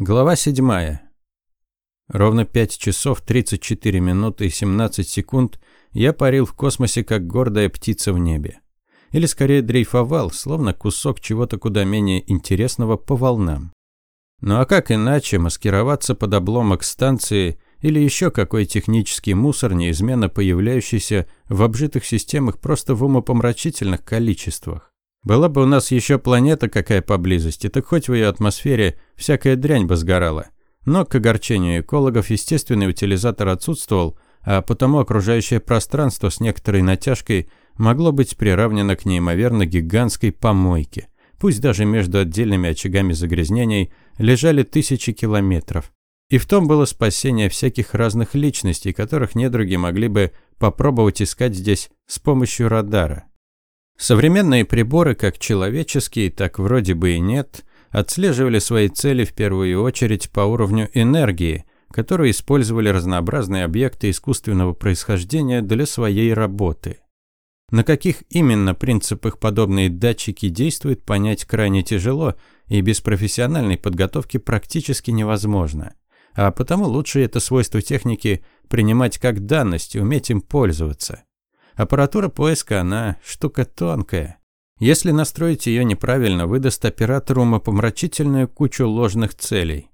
Глава 7. Ровно 5 часов 34 минуты и 17 секунд я парил в космосе, как гордая птица в небе. Или скорее дрейфовал, словно кусок чего-то куда менее интересного по волнам. Ну а как иначе маскироваться под обломок станции или еще какой технический мусор, неизменно появляющийся в обжитых системах просто в умопомрачительных количествах? Была бы у нас еще планета какая поблизости, так хоть в ее атмосфере всякая дрянь бы сгорала. Но к огорчению экологов естественный утилизатор отсутствовал, а потому окружающее пространство с некоторой натяжкой могло быть приравнено к неимоверно гигантской помойке. Пусть даже между отдельными очагами загрязнений лежали тысячи километров. И в том было спасение всяких разных личностей, которых недруги могли бы попробовать искать здесь с помощью радара. Современные приборы, как человеческие, так вроде бы и нет, отслеживали свои цели в первую очередь по уровню энергии, которую использовали разнообразные объекты искусственного происхождения для своей работы. На каких именно принципах подобные датчики действуют, понять крайне тяжело и без профессиональной подготовки практически невозможно. А потому лучше это свойство техники принимать как данность и уметь им пользоваться. Аппаратура поиска, она штука тонкая. Если настроить ее неправильно, выдаст оператору умопомрачительную кучу ложных целей.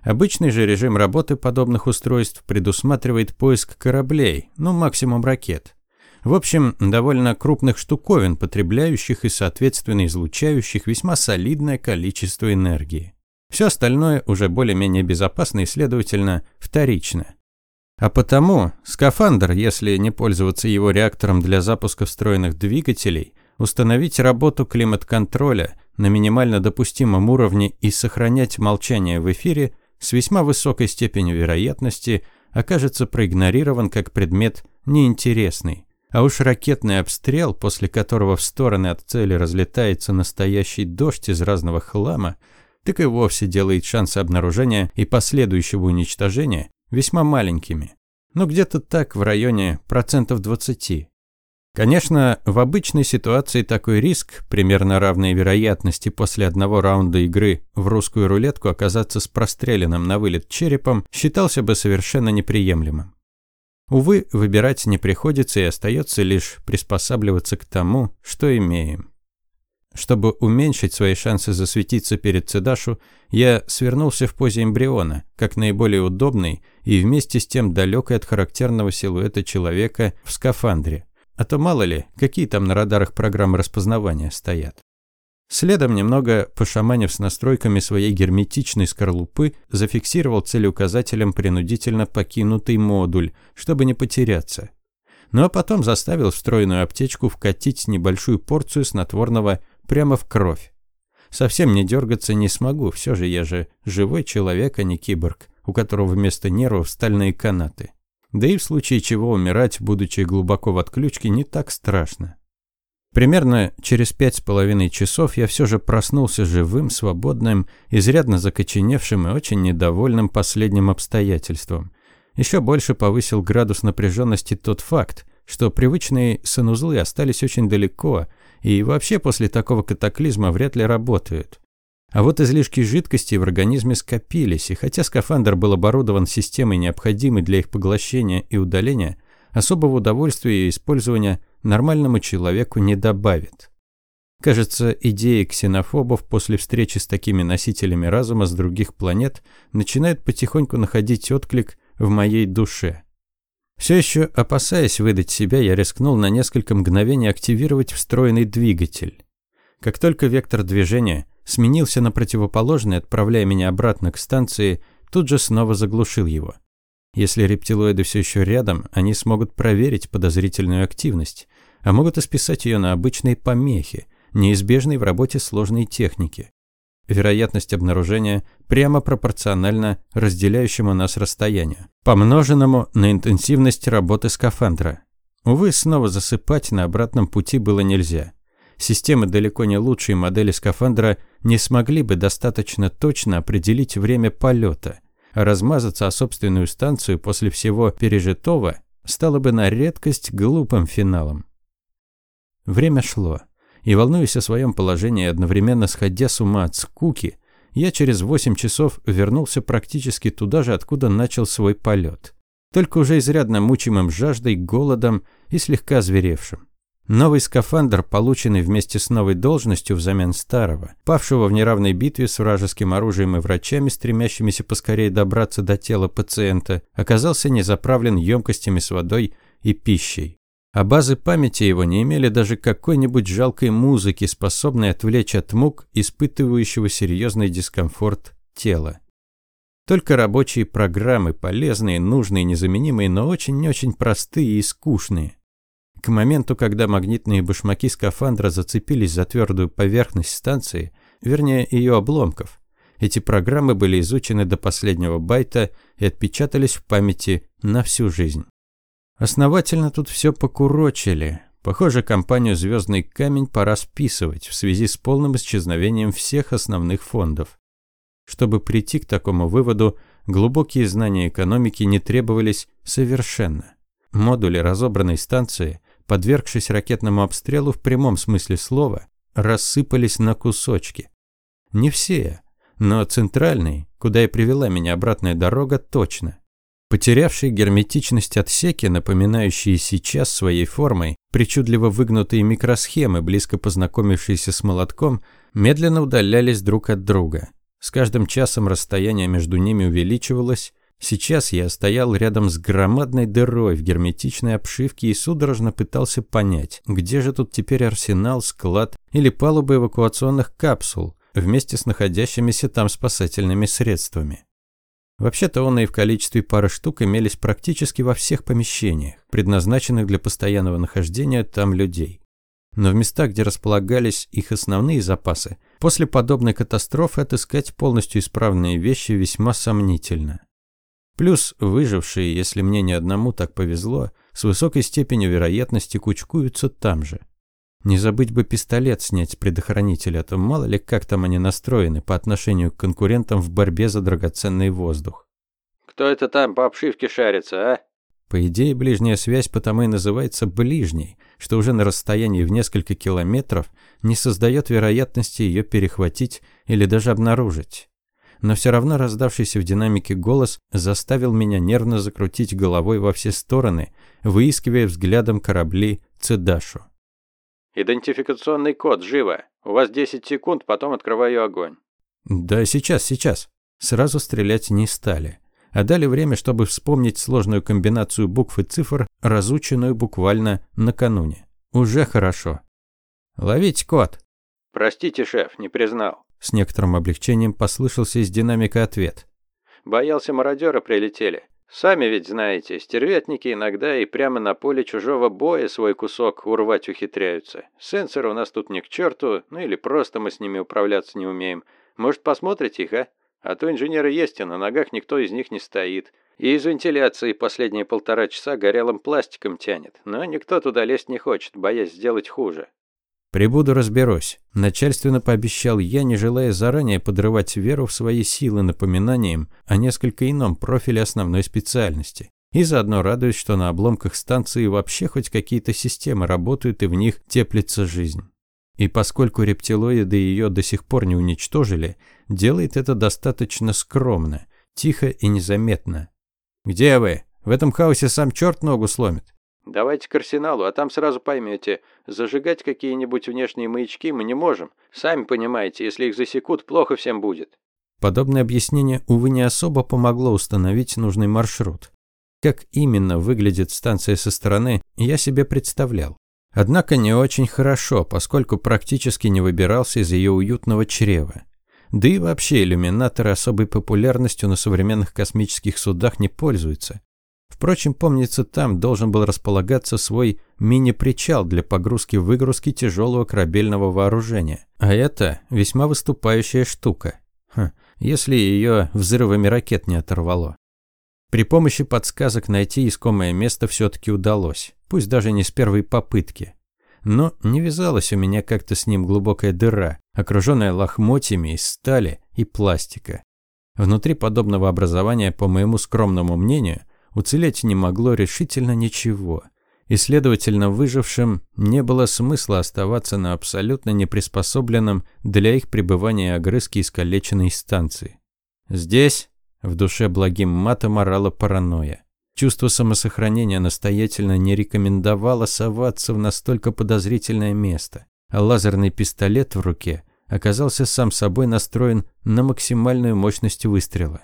Обычный же режим работы подобных устройств предусматривает поиск кораблей, ну максимум ракет. В общем, довольно крупных штуковин, потребляющих и соответственно излучающих весьма солидное количество энергии. Все остальное уже более-менее безопасно и, следовательно, вторично. А потому скафандр, если не пользоваться его реактором для запуска встроенных двигателей, установить работу климат-контроля на минимально допустимом уровне и сохранять молчание в эфире с весьма высокой степенью вероятности окажется проигнорирован как предмет неинтересный. А уж ракетный обстрел, после которого в стороны от цели разлетается настоящий дождь из разного хлама, так и вовсе делает шансы обнаружения и последующего уничтожения весьма маленькими. но где-то так, в районе процентов 20. Конечно, в обычной ситуации такой риск, примерно равной вероятности после одного раунда игры в русскую рулетку оказаться с простреленным на вылет черепом, считался бы совершенно неприемлемым. Увы, выбирать не приходится и остается лишь приспосабливаться к тому, что имеем. Чтобы уменьшить свои шансы засветиться перед Цедашу, я свернулся в позе эмбриона, как наиболее удобный и вместе с тем далекой от характерного силуэта человека в скафандре. А то мало ли, какие там на радарах программы распознавания стоят. Следом, немного пошаманив с настройками своей герметичной скорлупы, зафиксировал целеуказателем принудительно покинутый модуль, чтобы не потеряться. Ну а потом заставил встроенную аптечку вкатить небольшую порцию снотворного прямо в кровь. Совсем не дергаться не смогу, все же я же живой человек, а не киборг, у которого вместо нервов стальные канаты. Да и в случае чего умирать, будучи глубоко в отключке, не так страшно. Примерно через пять с половиной часов я все же проснулся живым, свободным, изрядно закоченевшим и очень недовольным последним обстоятельством. Еще больше повысил градус напряженности тот факт, что привычные санузлы остались очень далеко, и вообще после такого катаклизма вряд ли работают. А вот излишки жидкости в организме скопились, и хотя скафандр был оборудован системой, необходимой для их поглощения и удаления, особого удовольствия и использования нормальному человеку не добавит. Кажется, идеи ксенофобов после встречи с такими носителями разума с других планет начинают потихоньку находить отклик в моей душе – все еще опасаясь выдать себя, я рискнул на несколько мгновений активировать встроенный двигатель. Как только вектор движения сменился на противоположный, отправляя меня обратно к станции, тут же снова заглушил его. Если рептилоиды все еще рядом, они смогут проверить подозрительную активность, а могут и списать ее на обычные помехи, неизбежные в работе сложной техники. Вероятность обнаружения прямо пропорциональна разделяющему нас расстоянию, помноженному на интенсивность работы скафандра. Увы, снова засыпать на обратном пути было нельзя. Системы далеко не лучшие модели скафандра не смогли бы достаточно точно определить время полета, а размазаться о собственную станцию после всего пережитого стало бы на редкость глупым финалом. Время шло и, волнуясь о своем положении, одновременно сходя с ума от скуки, я через 8 часов вернулся практически туда же, откуда начал свой полет. Только уже изрядно мучимым жаждой, голодом и слегка зверевшим. Новый скафандр, полученный вместе с новой должностью взамен старого, павшего в неравной битве с вражеским оружием и врачами, стремящимися поскорее добраться до тела пациента, оказался не заправлен емкостями с водой и пищей. А базы памяти его не имели даже какой-нибудь жалкой музыки, способной отвлечь от мук, испытывающего серьезный дискомфорт тела. Только рабочие программы, полезные, нужные, незаменимые, но очень-очень простые и скучные. К моменту, когда магнитные башмаки скафандра зацепились за твердую поверхность станции, вернее ее обломков, эти программы были изучены до последнего байта и отпечатались в памяти на всю жизнь. Основательно тут все покурочили. Похоже, компанию «Звездный камень» пора списывать в связи с полным исчезновением всех основных фондов. Чтобы прийти к такому выводу, глубокие знания экономики не требовались совершенно. Модули разобранной станции подвергшись ракетному обстрелу в прямом смысле слова, рассыпались на кусочки. Не все, но центральный, куда и привела меня обратная дорога, точно. Потерявшие герметичность отсеки, напоминающие сейчас своей формой причудливо выгнутые микросхемы, близко познакомившиеся с молотком, медленно удалялись друг от друга. С каждым часом расстояние между ними увеличивалось, Сейчас я стоял рядом с громадной дырой в герметичной обшивке и судорожно пытался понять, где же тут теперь арсенал, склад или палуба эвакуационных капсул вместе с находящимися там спасательными средствами. Вообще-то он и в количестве пары штук имелись практически во всех помещениях, предназначенных для постоянного нахождения там людей. Но в местах, где располагались их основные запасы, после подобной катастрофы отыскать полностью исправные вещи весьма сомнительно. Плюс выжившие, если мне не одному так повезло, с высокой степенью вероятности кучкуются там же. Не забыть бы пистолет снять с предохранителя, а то мало ли как там они настроены по отношению к конкурентам в борьбе за драгоценный воздух. «Кто это там по обшивке шарится, а?» По идее, ближняя связь потому и называется ближней, что уже на расстоянии в несколько километров не создает вероятности ее перехватить или даже обнаружить но все равно раздавшийся в динамике голос заставил меня нервно закрутить головой во все стороны, выискивая взглядом корабли Цедашу. «Идентификационный код, живо! У вас 10 секунд, потом открываю огонь». «Да сейчас, сейчас». Сразу стрелять не стали, а дали время, чтобы вспомнить сложную комбинацию букв и цифр, разученную буквально накануне. Уже хорошо. «Ловить код!» «Простите, шеф, не признал». С некоторым облегчением послышался из динамика ответ. «Боялся, мародеры прилетели. Сами ведь знаете, стервятники иногда и прямо на поле чужого боя свой кусок урвать ухитряются. Сенсоры у нас тут не к черту, ну или просто мы с ними управляться не умеем. Может, посмотрите их, а? А то инженеры есть, а на ногах никто из них не стоит. И из вентиляции последние полтора часа горелым пластиком тянет. Но никто туда лезть не хочет, боясь сделать хуже. «Прибуду, разберусь», – начальственно пообещал я, не желая заранее подрывать веру в свои силы напоминанием о несколько ином профиле основной специальности. И заодно радуюсь, что на обломках станции вообще хоть какие-то системы работают и в них теплится жизнь. И поскольку рептилоиды ее до сих пор не уничтожили, делает это достаточно скромно, тихо и незаметно. «Где вы? В этом хаосе сам черт ногу сломит». Давайте к арсеналу, а там сразу поймете. Зажигать какие-нибудь внешние маячки мы не можем. Сами понимаете, если их засекут, плохо всем будет». Подобное объяснение, увы, не особо помогло установить нужный маршрут. Как именно выглядит станция со стороны, я себе представлял. Однако не очень хорошо, поскольку практически не выбирался из ее уютного чрева. Да и вообще иллюминаторы особой популярностью на современных космических судах не пользуются. Впрочем, помнится, там должен был располагаться свой мини-причал для погрузки-выгрузки тяжелого корабельного вооружения. А это весьма выступающая штука. Хм, если ее взрывами ракет не оторвало. При помощи подсказок найти искомое место все-таки удалось, пусть даже не с первой попытки. Но не вязалась у меня как-то с ним глубокая дыра, окруженная лохмотьями из стали и пластика. Внутри подобного образования, по моему скромному мнению, Уцелеть не могло решительно ничего. и, следовательно, выжившим не было смысла оставаться на абсолютно неприспособленном для их пребывания огрызке искалеченной станции. Здесь в душе благим матом орала паранойя. Чувство самосохранения настоятельно не рекомендовало соваться в настолько подозрительное место, а лазерный пистолет в руке оказался сам собой настроен на максимальную мощность выстрела.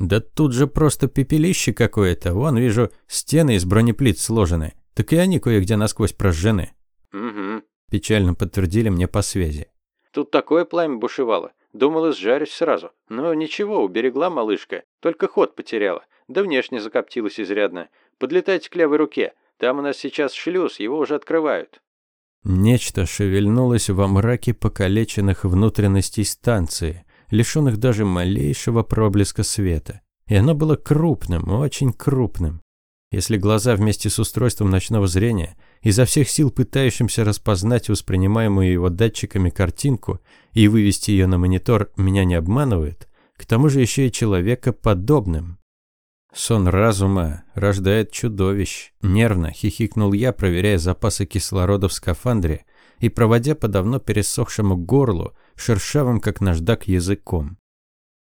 Да тут же просто пепелище какое-то. Вон, вижу, стены из бронеплит сложены. Так и они кое-где насквозь прожжены. Угу. Печально подтвердили мне по связи. Тут такое пламя бушевало. Думала, сжарюсь сразу. Но ничего, уберегла малышка. Только ход потеряла. Да внешне закоптилась изрядно. Подлетайте к левой руке. Там у нас сейчас шлюз, его уже открывают. Нечто шевельнулось во мраке покалеченных внутренностей станции лишенных даже малейшего проблеска света. И оно было крупным, очень крупным. Если глаза вместе с устройством ночного зрения, изо всех сил пытающимся распознать воспринимаемую его датчиками картинку и вывести ее на монитор, меня не обманывает, к тому же еще и человека подобным. Сон разума рождает чудовищ. Нервно хихикнул я, проверяя запасы кислорода в скафандре и проводя по давно пересохшему горлу шершавым, как наждак, языком.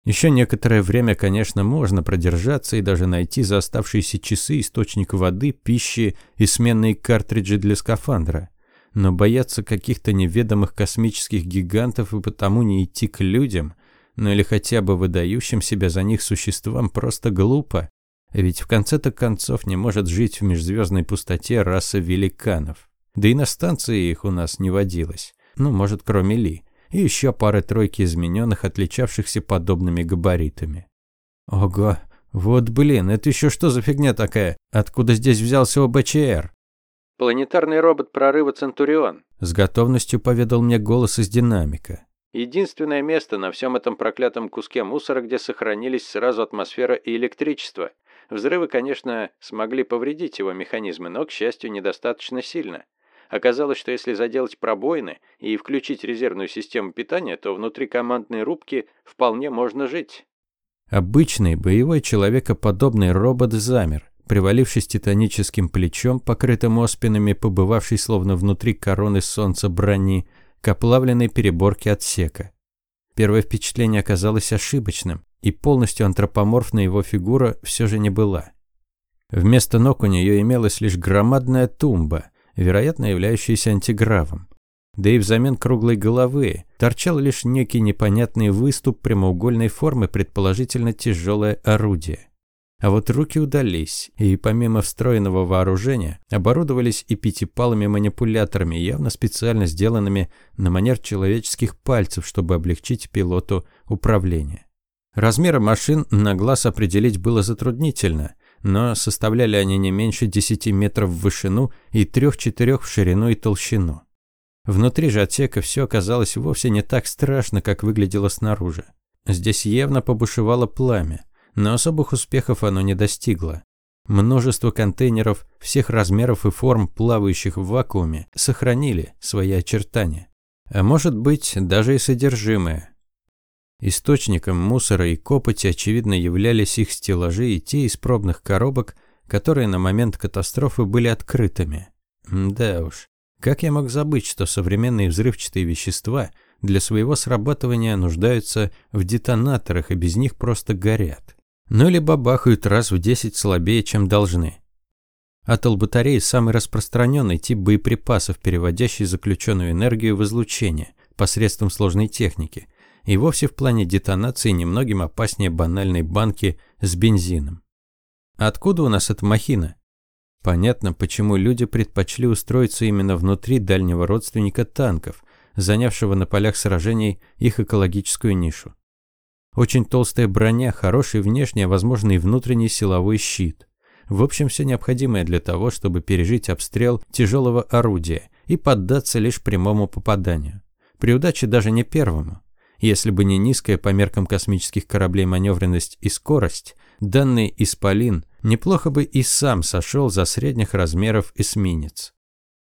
Еще некоторое время, конечно, можно продержаться и даже найти за оставшиеся часы источник воды, пищи и сменные картриджи для скафандра. Но бояться каких-то неведомых космических гигантов и потому не идти к людям, ну или хотя бы выдающим себя за них существам, просто глупо. Ведь в конце-то концов не может жить в межзвездной пустоте раса великанов. Да и на станции их у нас не водилось. Ну, может, кроме Ли и еще пары-тройки измененных, отличавшихся подобными габаритами. Ого, вот блин, это еще что за фигня такая? Откуда здесь взялся ОБЧР? Планетарный робот прорыва Центурион. С готовностью поведал мне голос из динамика. Единственное место на всем этом проклятом куске мусора, где сохранились сразу атмосфера и электричество. Взрывы, конечно, смогли повредить его механизмы, но, к счастью, недостаточно сильно. Оказалось, что если заделать пробоины и включить резервную систему питания, то внутри командной рубки вполне можно жить. Обычный боевой человекоподобный робот замер, привалившись титаническим плечом, покрытым оспинами, побывавший словно внутри короны солнца брони, к оплавленной переборке отсека. Первое впечатление оказалось ошибочным, и полностью антропоморфная его фигура все же не была. Вместо ног у нее имелась лишь громадная тумба, вероятно являющийся антигравом. Да и взамен круглой головы торчал лишь некий непонятный выступ прямоугольной формы, предположительно тяжелое орудие. А вот руки удались, и помимо встроенного вооружения, оборудовались и пятипалыми манипуляторами, явно специально сделанными на манер человеческих пальцев, чтобы облегчить пилоту управление. Размеры машин на глаз определить было затруднительно, но составляли они не меньше 10 метров в вышину и 3-4 в ширину и толщину. Внутри же отсека все оказалось вовсе не так страшно, как выглядело снаружи. Здесь явно побушевало пламя, но особых успехов оно не достигло. Множество контейнеров всех размеров и форм, плавающих в вакууме, сохранили свои очертания. А может быть, даже и содержимое. Источником мусора и копоти, очевидно, являлись их стеллажи и те из пробных коробок, которые на момент катастрофы были открытыми. Да уж, как я мог забыть, что современные взрывчатые вещества для своего срабатывания нуждаются в детонаторах и без них просто горят. Ну или бабахают раз в 10 слабее, чем должны. Атол батареи – самый распространенный тип боеприпасов, переводящий заключенную энергию в излучение посредством сложной техники – и вовсе в плане детонации немногим опаснее банальной банки с бензином. Откуда у нас эта махина? Понятно, почему люди предпочли устроиться именно внутри дальнего родственника танков, занявшего на полях сражений их экологическую нишу. Очень толстая броня, хороший внешний, а возможно и внутренний силовой щит. В общем, все необходимое для того, чтобы пережить обстрел тяжелого орудия и поддаться лишь прямому попаданию. При удаче даже не первому. Если бы не низкая по меркам космических кораблей маневренность и скорость, данный Исполин неплохо бы и сам сошел за средних размеров эсминец.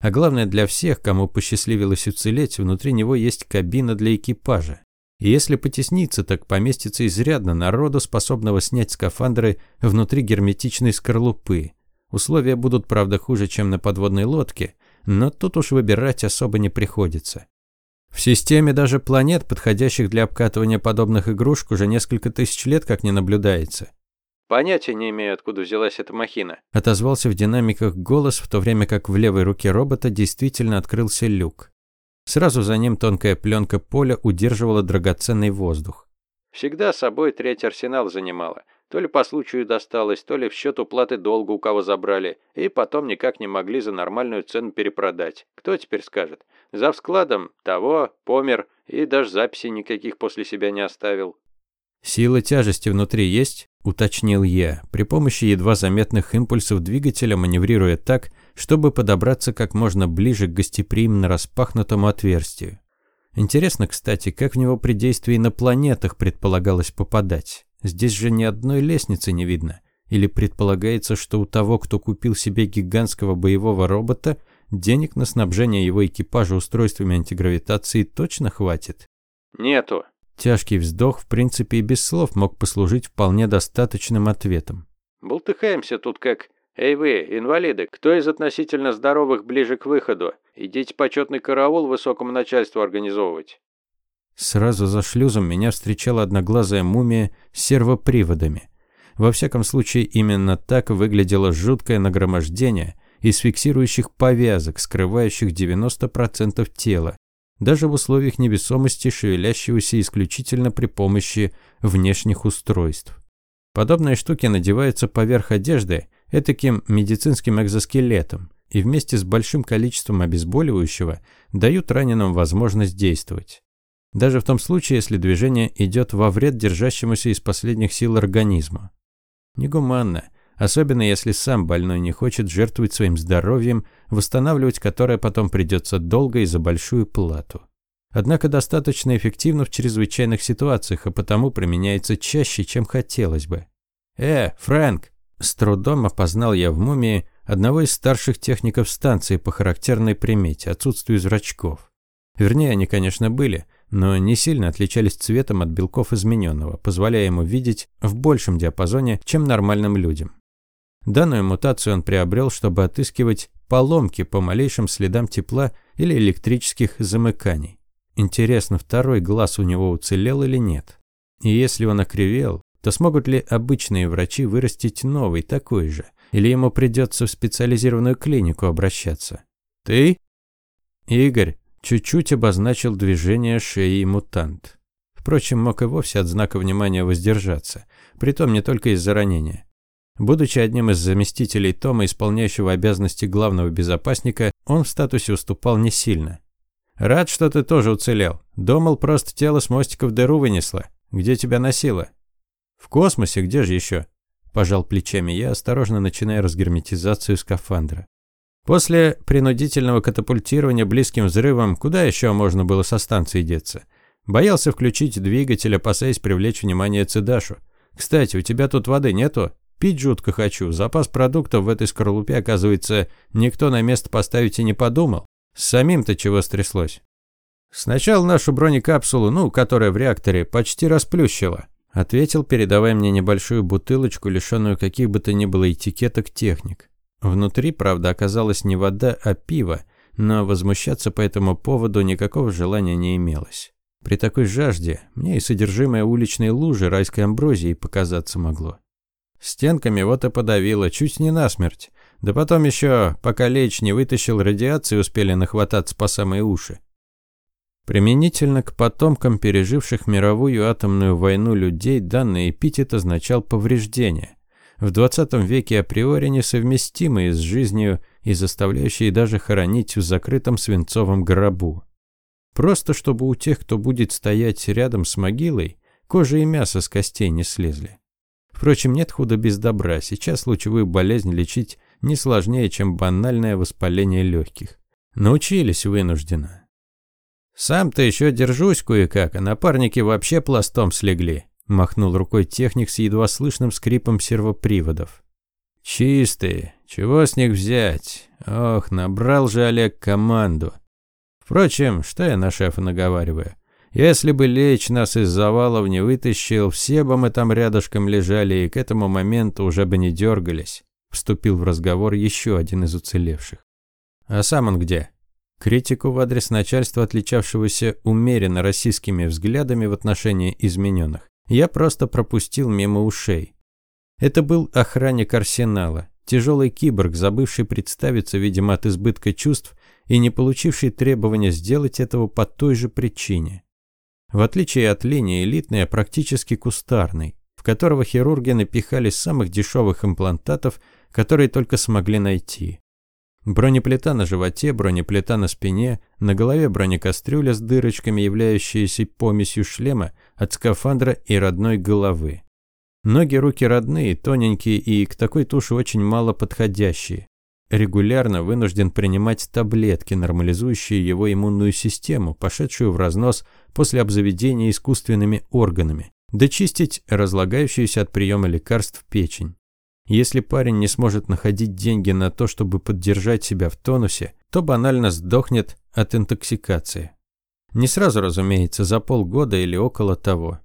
А главное для всех, кому посчастливилось уцелеть, внутри него есть кабина для экипажа. И если потесниться, так поместится изрядно народу, способного снять скафандры внутри герметичной скорлупы. Условия будут, правда, хуже, чем на подводной лодке, но тут уж выбирать особо не приходится. В системе даже планет, подходящих для обкатывания подобных игрушек, уже несколько тысяч лет как не наблюдается. «Понятия не имею, откуда взялась эта махина», – отозвался в динамиках голос, в то время как в левой руке робота действительно открылся люк. Сразу за ним тонкая пленка поля удерживала драгоценный воздух. «Всегда собой треть арсенал занимала. То ли по случаю досталось, то ли в счет уплаты долга у кого забрали, и потом никак не могли за нормальную цену перепродать. Кто теперь скажет? За складом того, помер, и даже записей никаких после себя не оставил. «Сила тяжести внутри есть?» – уточнил я, при помощи едва заметных импульсов двигателя маневрируя так, чтобы подобраться как можно ближе к гостеприимно распахнутому отверстию. Интересно, кстати, как в него при действии на планетах предполагалось попадать. Здесь же ни одной лестницы не видно. Или предполагается, что у того, кто купил себе гигантского боевого робота, денег на снабжение его экипажа устройствами антигравитации точно хватит? Нету. Тяжкий вздох, в принципе, и без слов мог послужить вполне достаточным ответом. Болтыхаемся тут как... Эй вы, инвалиды, кто из относительно здоровых ближе к выходу? Идите почетный караул высокому начальству организовывать. Сразу за шлюзом меня встречала одноглазая мумия с сервоприводами. Во всяком случае, именно так выглядело жуткое нагромождение из фиксирующих повязок, скрывающих 90% тела, даже в условиях невесомости, шевелящегося исключительно при помощи внешних устройств. Подобные штуки надеваются поверх одежды этаким медицинским экзоскелетом и вместе с большим количеством обезболивающего дают раненым возможность действовать. Даже в том случае, если движение идет во вред держащемуся из последних сил организму. Негуманно, особенно если сам больной не хочет жертвовать своим здоровьем, восстанавливать которое потом придется долго и за большую плату. Однако достаточно эффективно в чрезвычайных ситуациях, а потому применяется чаще, чем хотелось бы. «Э, Фрэнк!» С трудом опознал я в мумии одного из старших техников станции по характерной примете – отсутствию зрачков. Вернее, они, конечно, были – но не сильно отличались цветом от белков измененного, позволяя ему видеть в большем диапазоне, чем нормальным людям. Данную мутацию он приобрел, чтобы отыскивать поломки по малейшим следам тепла или электрических замыканий. Интересно, второй глаз у него уцелел или нет? И если он окривел, то смогут ли обычные врачи вырастить новый, такой же? Или ему придется в специализированную клинику обращаться? «Ты?» «Игорь», Чуть-чуть обозначил движение шеи мутант. Впрочем, мог и вовсе от знака внимания воздержаться, притом не только из-за ранения. Будучи одним из заместителей Тома, исполняющего обязанности главного безопасника, он в статусе уступал не сильно. «Рад, что ты тоже уцелел. Думал, просто тело с мостика в дыру вынесло. Где тебя носило?» «В космосе, где же еще?» Пожал плечами я, осторожно начиная разгерметизацию скафандра. После принудительного катапультирования близким взрывом, куда еще можно было со станции деться? Боялся включить двигатель, опасаясь привлечь внимание Цидашу. «Кстати, у тебя тут воды нету? Пить жутко хочу. Запас продуктов в этой скорлупе, оказывается, никто на место поставить и не подумал. С самим-то чего стряслось?» «Сначала нашу бронекапсулу, ну, которая в реакторе, почти расплющила», ответил, передавая мне небольшую бутылочку, лишенную каких бы то ни было этикеток техник. Внутри, правда, оказалась не вода, а пиво, но возмущаться по этому поводу никакого желания не имелось. При такой жажде мне и содержимое уличной лужи райской амброзии показаться могло. Стенками вот и подавило, чуть не насмерть. Да потом еще, пока лечь не вытащил, радиации успели нахвататься по самые уши. Применительно к потомкам переживших мировую атомную войну людей данный эпитет означал повреждение в 20 веке априори несовместимые с жизнью и заставляющие даже хоронить в закрытом свинцовом гробу. Просто чтобы у тех, кто будет стоять рядом с могилой, кожа и мясо с костей не слезли. Впрочем, нет худа без добра, сейчас лучевую болезнь лечить не сложнее, чем банальное воспаление легких. Научились вынужденно. Сам-то еще держусь кое-как, а напарники вообще пластом слегли. Махнул рукой техник с едва слышным скрипом сервоприводов. Чистые. Чего с них взять? Ох, набрал же Олег команду. Впрочем, что я на шефа наговариваю? Если бы Леч нас из завалов не вытащил, все бы мы там рядышком лежали и к этому моменту уже бы не дергались. Вступил в разговор еще один из уцелевших. А сам он где? Критику в адрес начальства, отличавшегося умеренно российскими взглядами в отношении измененных, я просто пропустил мимо ушей. Это был охранник арсенала, тяжелый киборг, забывший представиться, видимо, от избытка чувств и не получивший требования сделать этого по той же причине. В отличие от линии элитный, а практически кустарный, в которого хирурги напихали самых дешевых имплантатов, которые только смогли найти. Бронеплита на животе, бронеплита на спине, на голове бронекастрюля с дырочками, являющиеся помесью шлема от скафандра и родной головы. Ноги, руки родные, тоненькие и к такой туше очень мало подходящие. Регулярно вынужден принимать таблетки, нормализующие его иммунную систему, пошедшую в разнос после обзаведения искусственными органами, дочистить разлагающуюся от приема лекарств печень. Если парень не сможет находить деньги на то, чтобы поддержать себя в тонусе, то банально сдохнет от интоксикации. Не сразу, разумеется, за полгода или около того.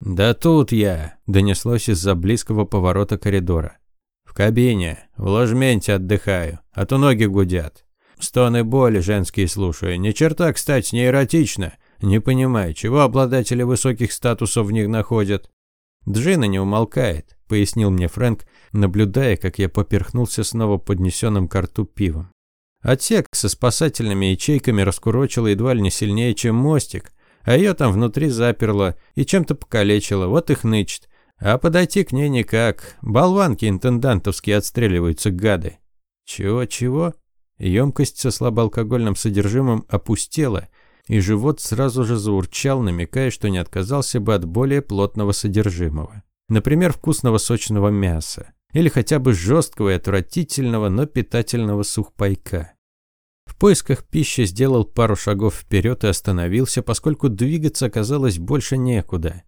«Да тут я», – донеслось из-за близкого поворота коридора. «В кабине, в ложменте отдыхаю, а то ноги гудят. Стоны боли женские слушаю. Ни черта, кстати, не эротично. Не понимаю, чего обладатели высоких статусов в них находят. Джина не умолкает, пояснил мне Фрэнк, наблюдая, как я поперхнулся снова поднесенным к рту пивом. Отсек со спасательными ячейками раскурочила едва ли не сильнее, чем мостик, а ее там внутри заперло и чем-то покалечило, вот их нычет. А подойти к ней никак. Болванки интендантовские отстреливаются, гады. Чего-чего? Емкость со слабоалкогольным содержимым опустела, и живот сразу же заурчал, намекая, что не отказался бы от более плотного содержимого. Например, вкусного сочного мяса. Или хотя бы жесткого и отвратительного, но питательного сухпайка. В поисках пищи сделал пару шагов вперед и остановился, поскольку двигаться оказалось больше некуда.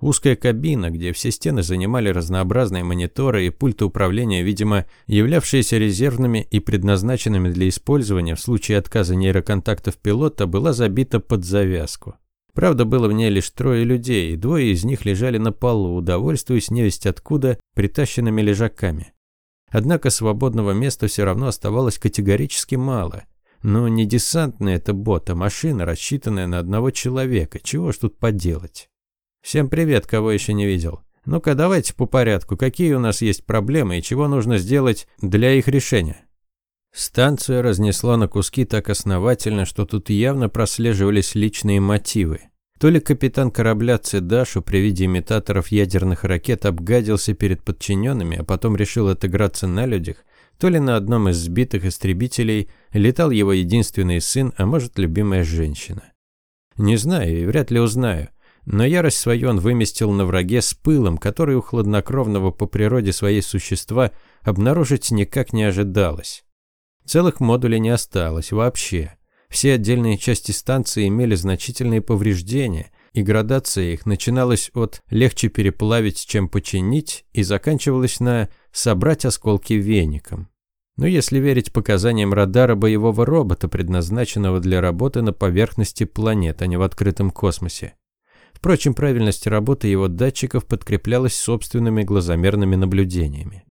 Узкая кабина, где все стены занимали разнообразные мониторы и пульты управления, видимо, являвшиеся резервными и предназначенными для использования в случае отказа нейроконтактов пилота, была забита под завязку. Правда, было в ней лишь трое людей, и двое из них лежали на полу, удовольствуясь невесть откуда притащенными лежаками. Однако свободного места все равно оставалось категорически мало. Но не десантный это бот, а машина, рассчитанная на одного человека. Чего ж тут поделать? Всем привет, кого еще не видел. Ну-ка, давайте по порядку. Какие у нас есть проблемы и чего нужно сделать для их решения? Станцию разнесло на куски так основательно, что тут явно прослеживались личные мотивы. То ли капитан корабля Цедашу при виде имитаторов ядерных ракет обгадился перед подчиненными, а потом решил отыграться на людях, то ли на одном из сбитых истребителей летал его единственный сын, а может, любимая женщина. Не знаю и вряд ли узнаю. Но ярость свою он выместил на враге с пылом, который у хладнокровного по природе своей существа обнаружить никак не ожидалось. Целых модулей не осталось вообще. Все отдельные части станции имели значительные повреждения, и градация их начиналась от «легче переплавить, чем починить» и заканчивалась на «собрать осколки веником». Но если верить показаниям радара боевого робота, предназначенного для работы на поверхности планет, а не в открытом космосе. Впрочем, правильность работы его датчиков подкреплялась собственными глазомерными наблюдениями.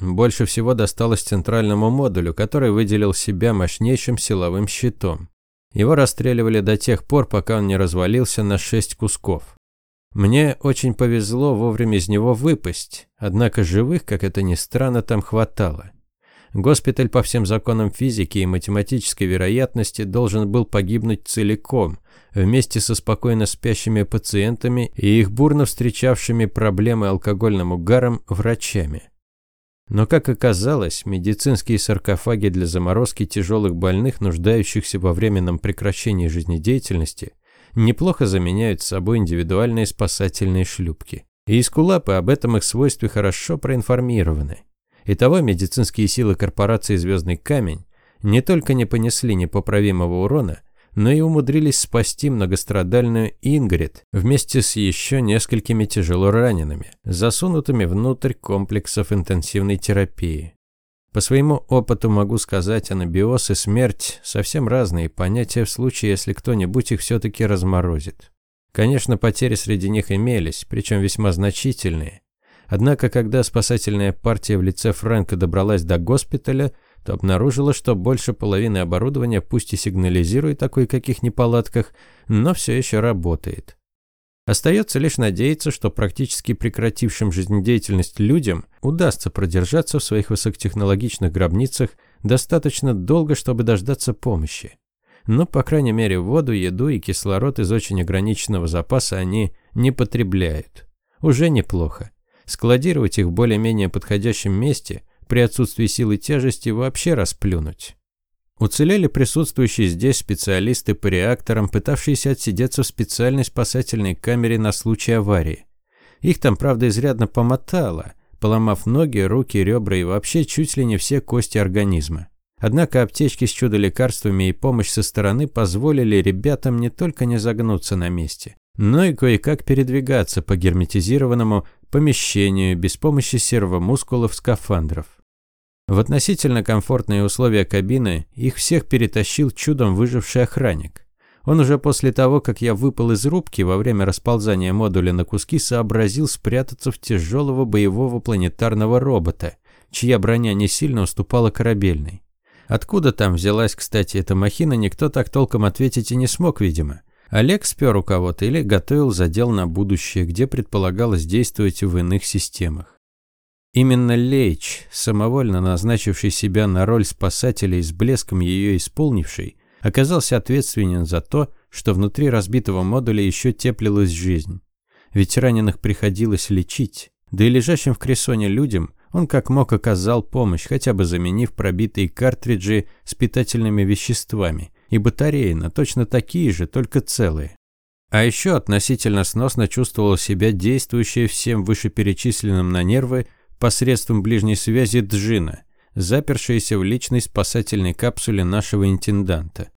Больше всего досталось центральному модулю, который выделил себя мощнейшим силовым щитом. Его расстреливали до тех пор, пока он не развалился на шесть кусков. Мне очень повезло вовремя из него выпасть, однако живых, как это ни странно, там хватало. Госпиталь по всем законам физики и математической вероятности должен был погибнуть целиком, вместе со спокойно спящими пациентами и их бурно встречавшими проблемы алкогольным угаром врачами. Но, как оказалось, медицинские саркофаги для заморозки тяжелых больных, нуждающихся во временном прекращении жизнедеятельности, неплохо заменяют собой индивидуальные спасательные шлюпки. И искулапы об этом их свойстве хорошо проинформированы. Итого медицинские силы корпорации «Звездный камень» не только не понесли непоправимого урона, но и умудрились спасти многострадальную Ингрид вместе с еще несколькими тяжело ранеными, засунутыми внутрь комплексов интенсивной терапии. По своему опыту могу сказать, анабиоз и смерть совсем разные понятия в случае, если кто-нибудь их все-таки разморозит. Конечно, потери среди них имелись, причем весьма значительные, Однако, когда спасательная партия в лице Фрэнка добралась до госпиталя, то обнаружила, что больше половины оборудования пусть и сигнализирует о кое-каких неполадках, но все еще работает. Остается лишь надеяться, что практически прекратившим жизнедеятельность людям удастся продержаться в своих высокотехнологичных гробницах достаточно долго, чтобы дождаться помощи. Но, по крайней мере, воду, еду и кислород из очень ограниченного запаса они не потребляют. Уже неплохо. Складировать их в более-менее подходящем месте при отсутствии силы тяжести вообще расплюнуть. Уцелели присутствующие здесь специалисты по реакторам, пытавшиеся отсидеться в специальной спасательной камере на случай аварии. Их там, правда, изрядно помотало, поломав ноги, руки, ребра и вообще чуть ли не все кости организма. Однако аптечки с чудо-лекарствами и помощь со стороны позволили ребятам не только не загнуться на месте, но и кое-как передвигаться по герметизированному помещению без помощи сервомускулов скафандров. В относительно комфортные условия кабины их всех перетащил чудом выживший охранник. Он уже после того, как я выпал из рубки во время расползания модуля на куски, сообразил спрятаться в тяжелого боевого планетарного робота, чья броня не сильно уступала корабельной. Откуда там взялась, кстати, эта махина, никто так толком ответить и не смог, видимо. Олег спер у кого-то или готовил задел на будущее, где предполагалось действовать в иных системах. Именно Лейч, самовольно назначивший себя на роль спасателя и с блеском ее исполнивший, оказался ответственен за то, что внутри разбитого модуля еще теплилась жизнь. Ведь раненых приходилось лечить, да и лежащим в кресоне людям он как мог оказал помощь, хотя бы заменив пробитые картриджи с питательными веществами и батареи на точно такие же, только целые. А еще относительно сносно чувствовал себя действующая всем вышеперечисленным на нервы посредством ближней связи Джина, запершаяся в личной спасательной капсуле нашего интенданта.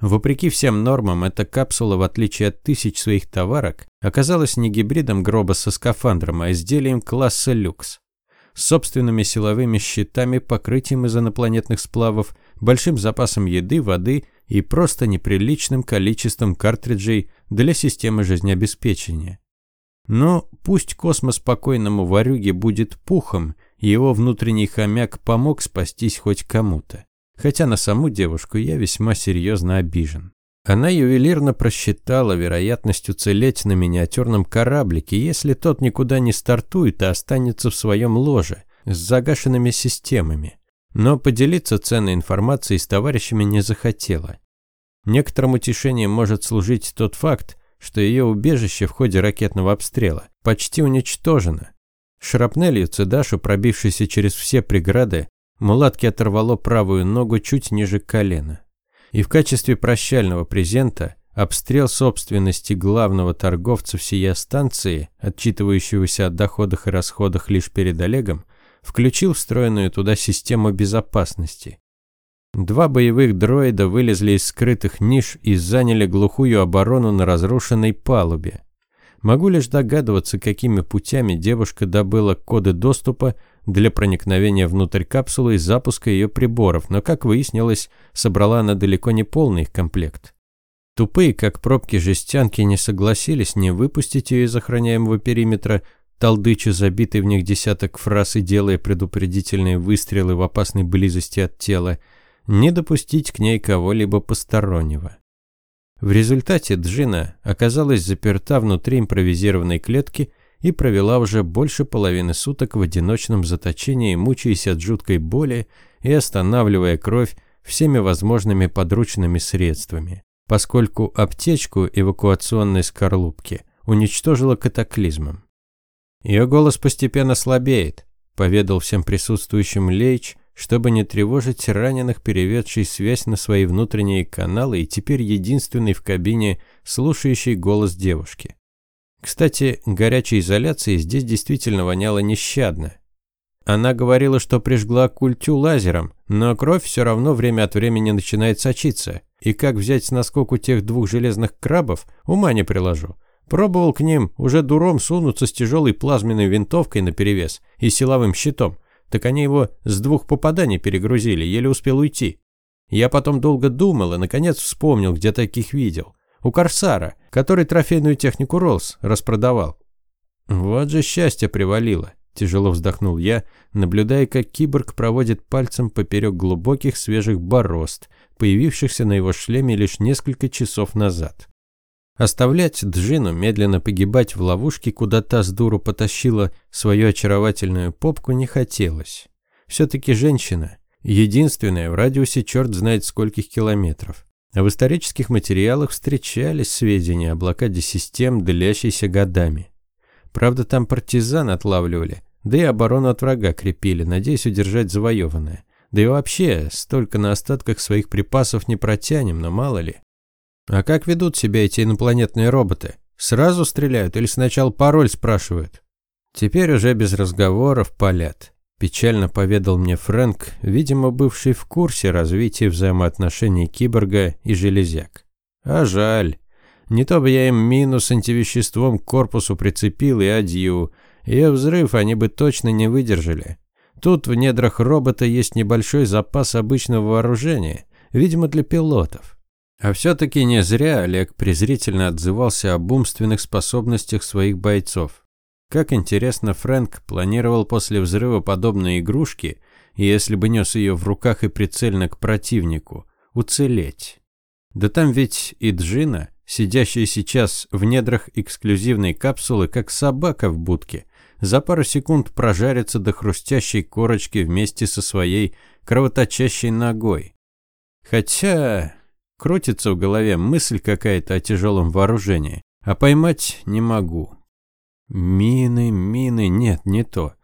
Вопреки всем нормам, эта капсула, в отличие от тысяч своих товарок, оказалась не гибридом гроба со скафандром, а изделием класса люкс. С собственными силовыми щитами, покрытием из инопланетных сплавов, большим запасом еды, воды и просто неприличным количеством картриджей для системы жизнеобеспечения. Но пусть космос спокойному варюге будет пухом, его внутренний хомяк помог спастись хоть кому-то. Хотя на саму девушку я весьма серьезно обижен. Она ювелирно просчитала вероятность уцелеть на миниатюрном кораблике, если тот никуда не стартует, а останется в своем ложе, с загашенными системами. Но поделиться ценной информацией с товарищами не захотела. Некоторым утешением может служить тот факт, что ее убежище в ходе ракетного обстрела почти уничтожено. Шрапнелью Цедашу, пробившейся через все преграды, мулатке оторвало правую ногу чуть ниже колена. И в качестве прощального презента обстрел собственности главного торговца всей станции, отчитывающегося о доходах и расходах лишь перед Олегом, включил встроенную туда систему безопасности. Два боевых дроида вылезли из скрытых ниш и заняли глухую оборону на разрушенной палубе. Могу лишь догадываться, какими путями девушка добыла коды доступа для проникновения внутрь капсулы и запуска ее приборов, но, как выяснилось, собрала она далеко не полный их комплект. Тупые, как пробки жестянки, не согласились не выпустить ее из охраняемого периметра, толдыча забитый в них десяток фраз и делая предупредительные выстрелы в опасной близости от тела – не допустить к ней кого-либо постороннего. В результате Джина оказалась заперта внутри импровизированной клетки и провела уже больше половины суток в одиночном заточении, мучаясь от жуткой боли и останавливая кровь всеми возможными подручными средствами, поскольку аптечку эвакуационной скорлупки уничтожила катаклизмом. Ее голос постепенно слабеет, поведал всем присутствующим Лейч, чтобы не тревожить раненых, переведший связь на свои внутренние каналы и теперь единственный в кабине, слушающий голос девушки. Кстати, горячей изоляции здесь действительно воняло нещадно. Она говорила, что прижгла культю лазером, но кровь все равно время от времени начинает сочиться. И как взять с наскоку тех двух железных крабов, ума не приложу. Пробовал к ним уже дуром сунуться с тяжелой плазменной винтовкой наперевес и силовым щитом, так они его с двух попаданий перегрузили, еле успел уйти. Я потом долго думал и, наконец, вспомнил, где таких видел. У Корсара, который трофейную технику Роллс распродавал. Вот же счастье привалило. Тяжело вздохнул я, наблюдая, как киборг проводит пальцем поперек глубоких свежих борозд, появившихся на его шлеме лишь несколько часов назад. Оставлять Джину медленно погибать в ловушке, куда та с дуру потащила свою очаровательную попку, не хотелось. Все-таки женщина. Единственная в радиусе черт знает скольких километров. А в исторических материалах встречались сведения о блокаде систем, длящейся годами. Правда, там партизан отлавливали, да и оборону от врага крепили, надеясь удержать завоеванное. Да и вообще, столько на остатках своих припасов не протянем, но мало ли. А как ведут себя эти инопланетные роботы? Сразу стреляют или сначала пароль спрашивают? Теперь уже без разговоров палят. Печально поведал мне Фрэнк, видимо, бывший в курсе развития взаимоотношений киборга и железяк. А жаль. Не то бы я им минус антивеществом к корпусу прицепил и адью. Ее взрыв они бы точно не выдержали. Тут в недрах робота есть небольшой запас обычного вооружения, видимо, для пилотов. А все-таки не зря Олег презрительно отзывался об умственных способностях своих бойцов. Как интересно, Фрэнк планировал после взрыва подобной игрушки, если бы нес ее в руках и прицельно к противнику, уцелеть. Да там ведь и Джина, сидящая сейчас в недрах эксклюзивной капсулы, как собака в будке, за пару секунд прожарится до хрустящей корочки вместе со своей кровоточащей ногой. Хотя Крутится в голове мысль какая-то о тяжелом вооружении, а поймать не могу. Мины, мины, нет, не то.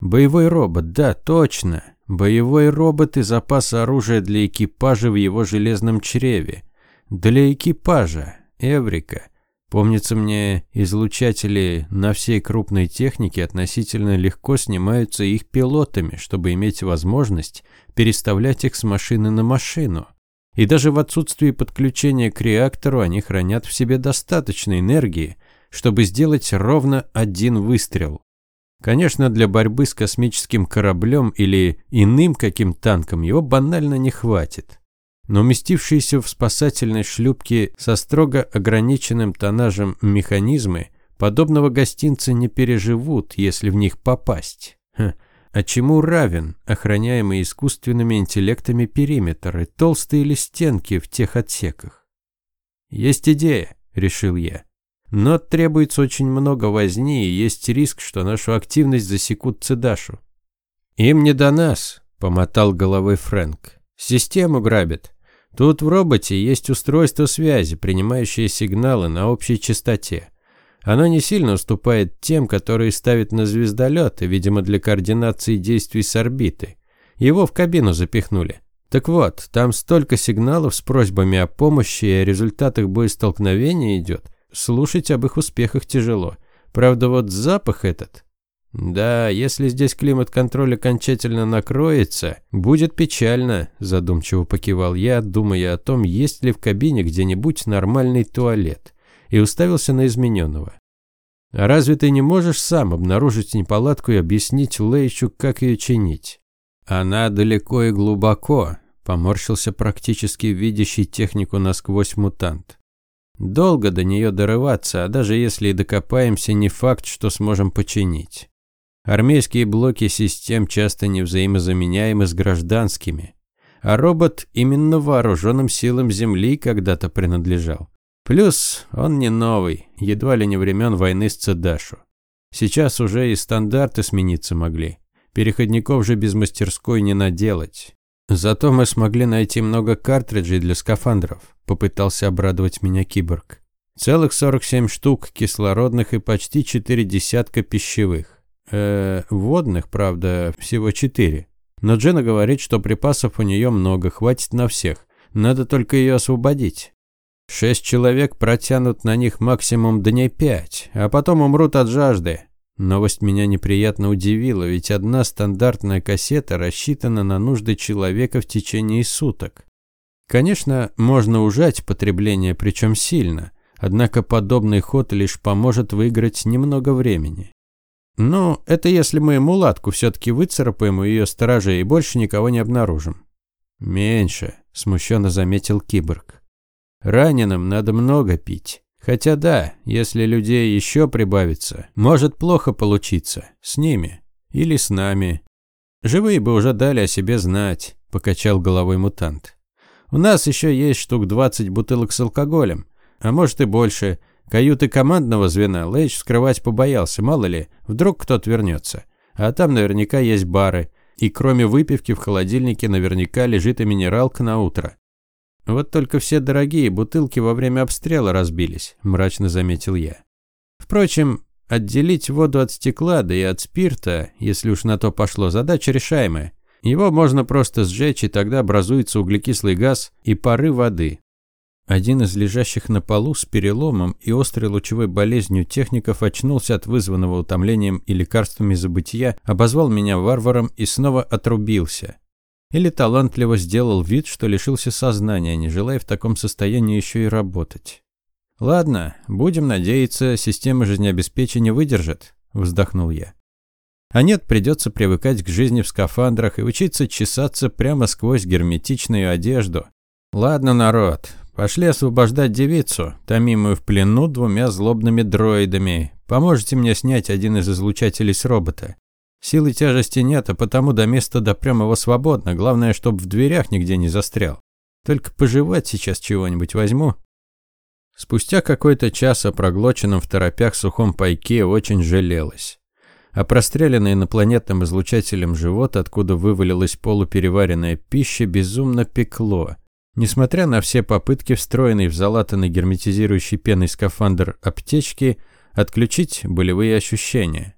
Боевой робот, да, точно. Боевой робот и запас оружия для экипажа в его железном чреве. Для экипажа. Эврика. Помнится мне, излучатели на всей крупной технике относительно легко снимаются их пилотами, чтобы иметь возможность переставлять их с машины на машину. И даже в отсутствии подключения к реактору они хранят в себе достаточно энергии, чтобы сделать ровно один выстрел. Конечно, для борьбы с космическим кораблем или иным каким танком его банально не хватит. Но уместившиеся в спасательной шлюпке со строго ограниченным тоннажем механизмы подобного гостинца не переживут, если в них попасть. Ха. А чему равен охраняемый искусственными интеллектами периметр и толстые ли стенки в тех отсеках? Есть идея, решил я. Но требуется очень много возни, и есть риск, что нашу активность засекут Цедашу. Им не до нас, помотал головой Фрэнк. Систему грабят. Тут в роботе есть устройство связи, принимающее сигналы на общей частоте. Оно не сильно уступает тем, которые ставят на звездолеты, видимо, для координации действий с орбиты. Его в кабину запихнули. Так вот, там столько сигналов с просьбами о помощи и о результатах боестолкновения идет. Слушать об их успехах тяжело. Правда, вот запах этот... Да, если здесь климат-контроль окончательно накроется, будет печально, задумчиво покивал я, думая о том, есть ли в кабине где-нибудь нормальный туалет и уставился на измененного. «А разве ты не можешь сам обнаружить неполадку и объяснить Лейчу, как ее чинить?» «Она далеко и глубоко», – поморщился практически видящий технику насквозь мутант. «Долго до нее дорываться, а даже если и докопаемся, не факт, что сможем починить. Армейские блоки систем часто не взаимозаменяемы с гражданскими, а робот именно вооруженным силам Земли когда-то принадлежал. Плюс он не новый, едва ли не времен войны с Цедашу. Сейчас уже и стандарты смениться могли. Переходников же без мастерской не наделать. Зато мы смогли найти много картриджей для скафандров, попытался обрадовать меня киборг. Целых 47 штук кислородных и почти 4 десятка пищевых. Э, водных, правда, всего 4. Но Джена говорит, что припасов у нее много, хватит на всех. Надо только ее освободить. Шесть человек протянут на них максимум дней пять, а потом умрут от жажды. Новость меня неприятно удивила, ведь одна стандартная кассета рассчитана на нужды человека в течение суток. Конечно, можно ужать потребление, причем сильно, однако подобный ход лишь поможет выиграть немного времени. Но это если мы мулатку все-таки выцарапаем у ее сторожей и больше никого не обнаружим. Меньше, смущенно заметил киборг. Раненым надо много пить. Хотя да, если людей еще прибавится, может плохо получиться. С ними. Или с нами. Живые бы уже дали о себе знать, покачал головой мутант. У нас еще есть штук 20 бутылок с алкоголем. А может и больше. Каюты командного звена Лэйч вскрывать побоялся, мало ли, вдруг кто-то вернется. А там наверняка есть бары. И кроме выпивки в холодильнике наверняка лежит и минералка на утро. Вот только все дорогие бутылки во время обстрела разбились, мрачно заметил я. Впрочем, отделить воду от стекла, да и от спирта, если уж на то пошло, задача решаемая. Его можно просто сжечь, и тогда образуется углекислый газ и пары воды. Один из лежащих на полу с переломом и острой лучевой болезнью техников очнулся от вызванного утомлением и лекарствами забытия, обозвал меня варваром и снова отрубился. Или талантливо сделал вид, что лишился сознания, не желая в таком состоянии еще и работать. «Ладно, будем надеяться, система жизнеобеспечения выдержит», – вздохнул я. А нет, придется привыкать к жизни в скафандрах и учиться чесаться прямо сквозь герметичную одежду. Ладно, народ, пошли освобождать девицу, томимую в плену двумя злобными дроидами. Поможете мне снять один из излучателей с робота. Силы тяжести нет, а потому до места допрем его свободно. Главное, чтобы в дверях нигде не застрял. Только пожевать сейчас чего-нибудь возьму. Спустя какой-то час о проглоченном в торопях сухом пайке очень жалелось. А простреленный инопланетным излучателем живот, откуда вывалилась полупереваренная пища, безумно пекло. Несмотря на все попытки, встроенный в залатанный герметизирующий пеной скафандр аптечки, отключить болевые ощущения.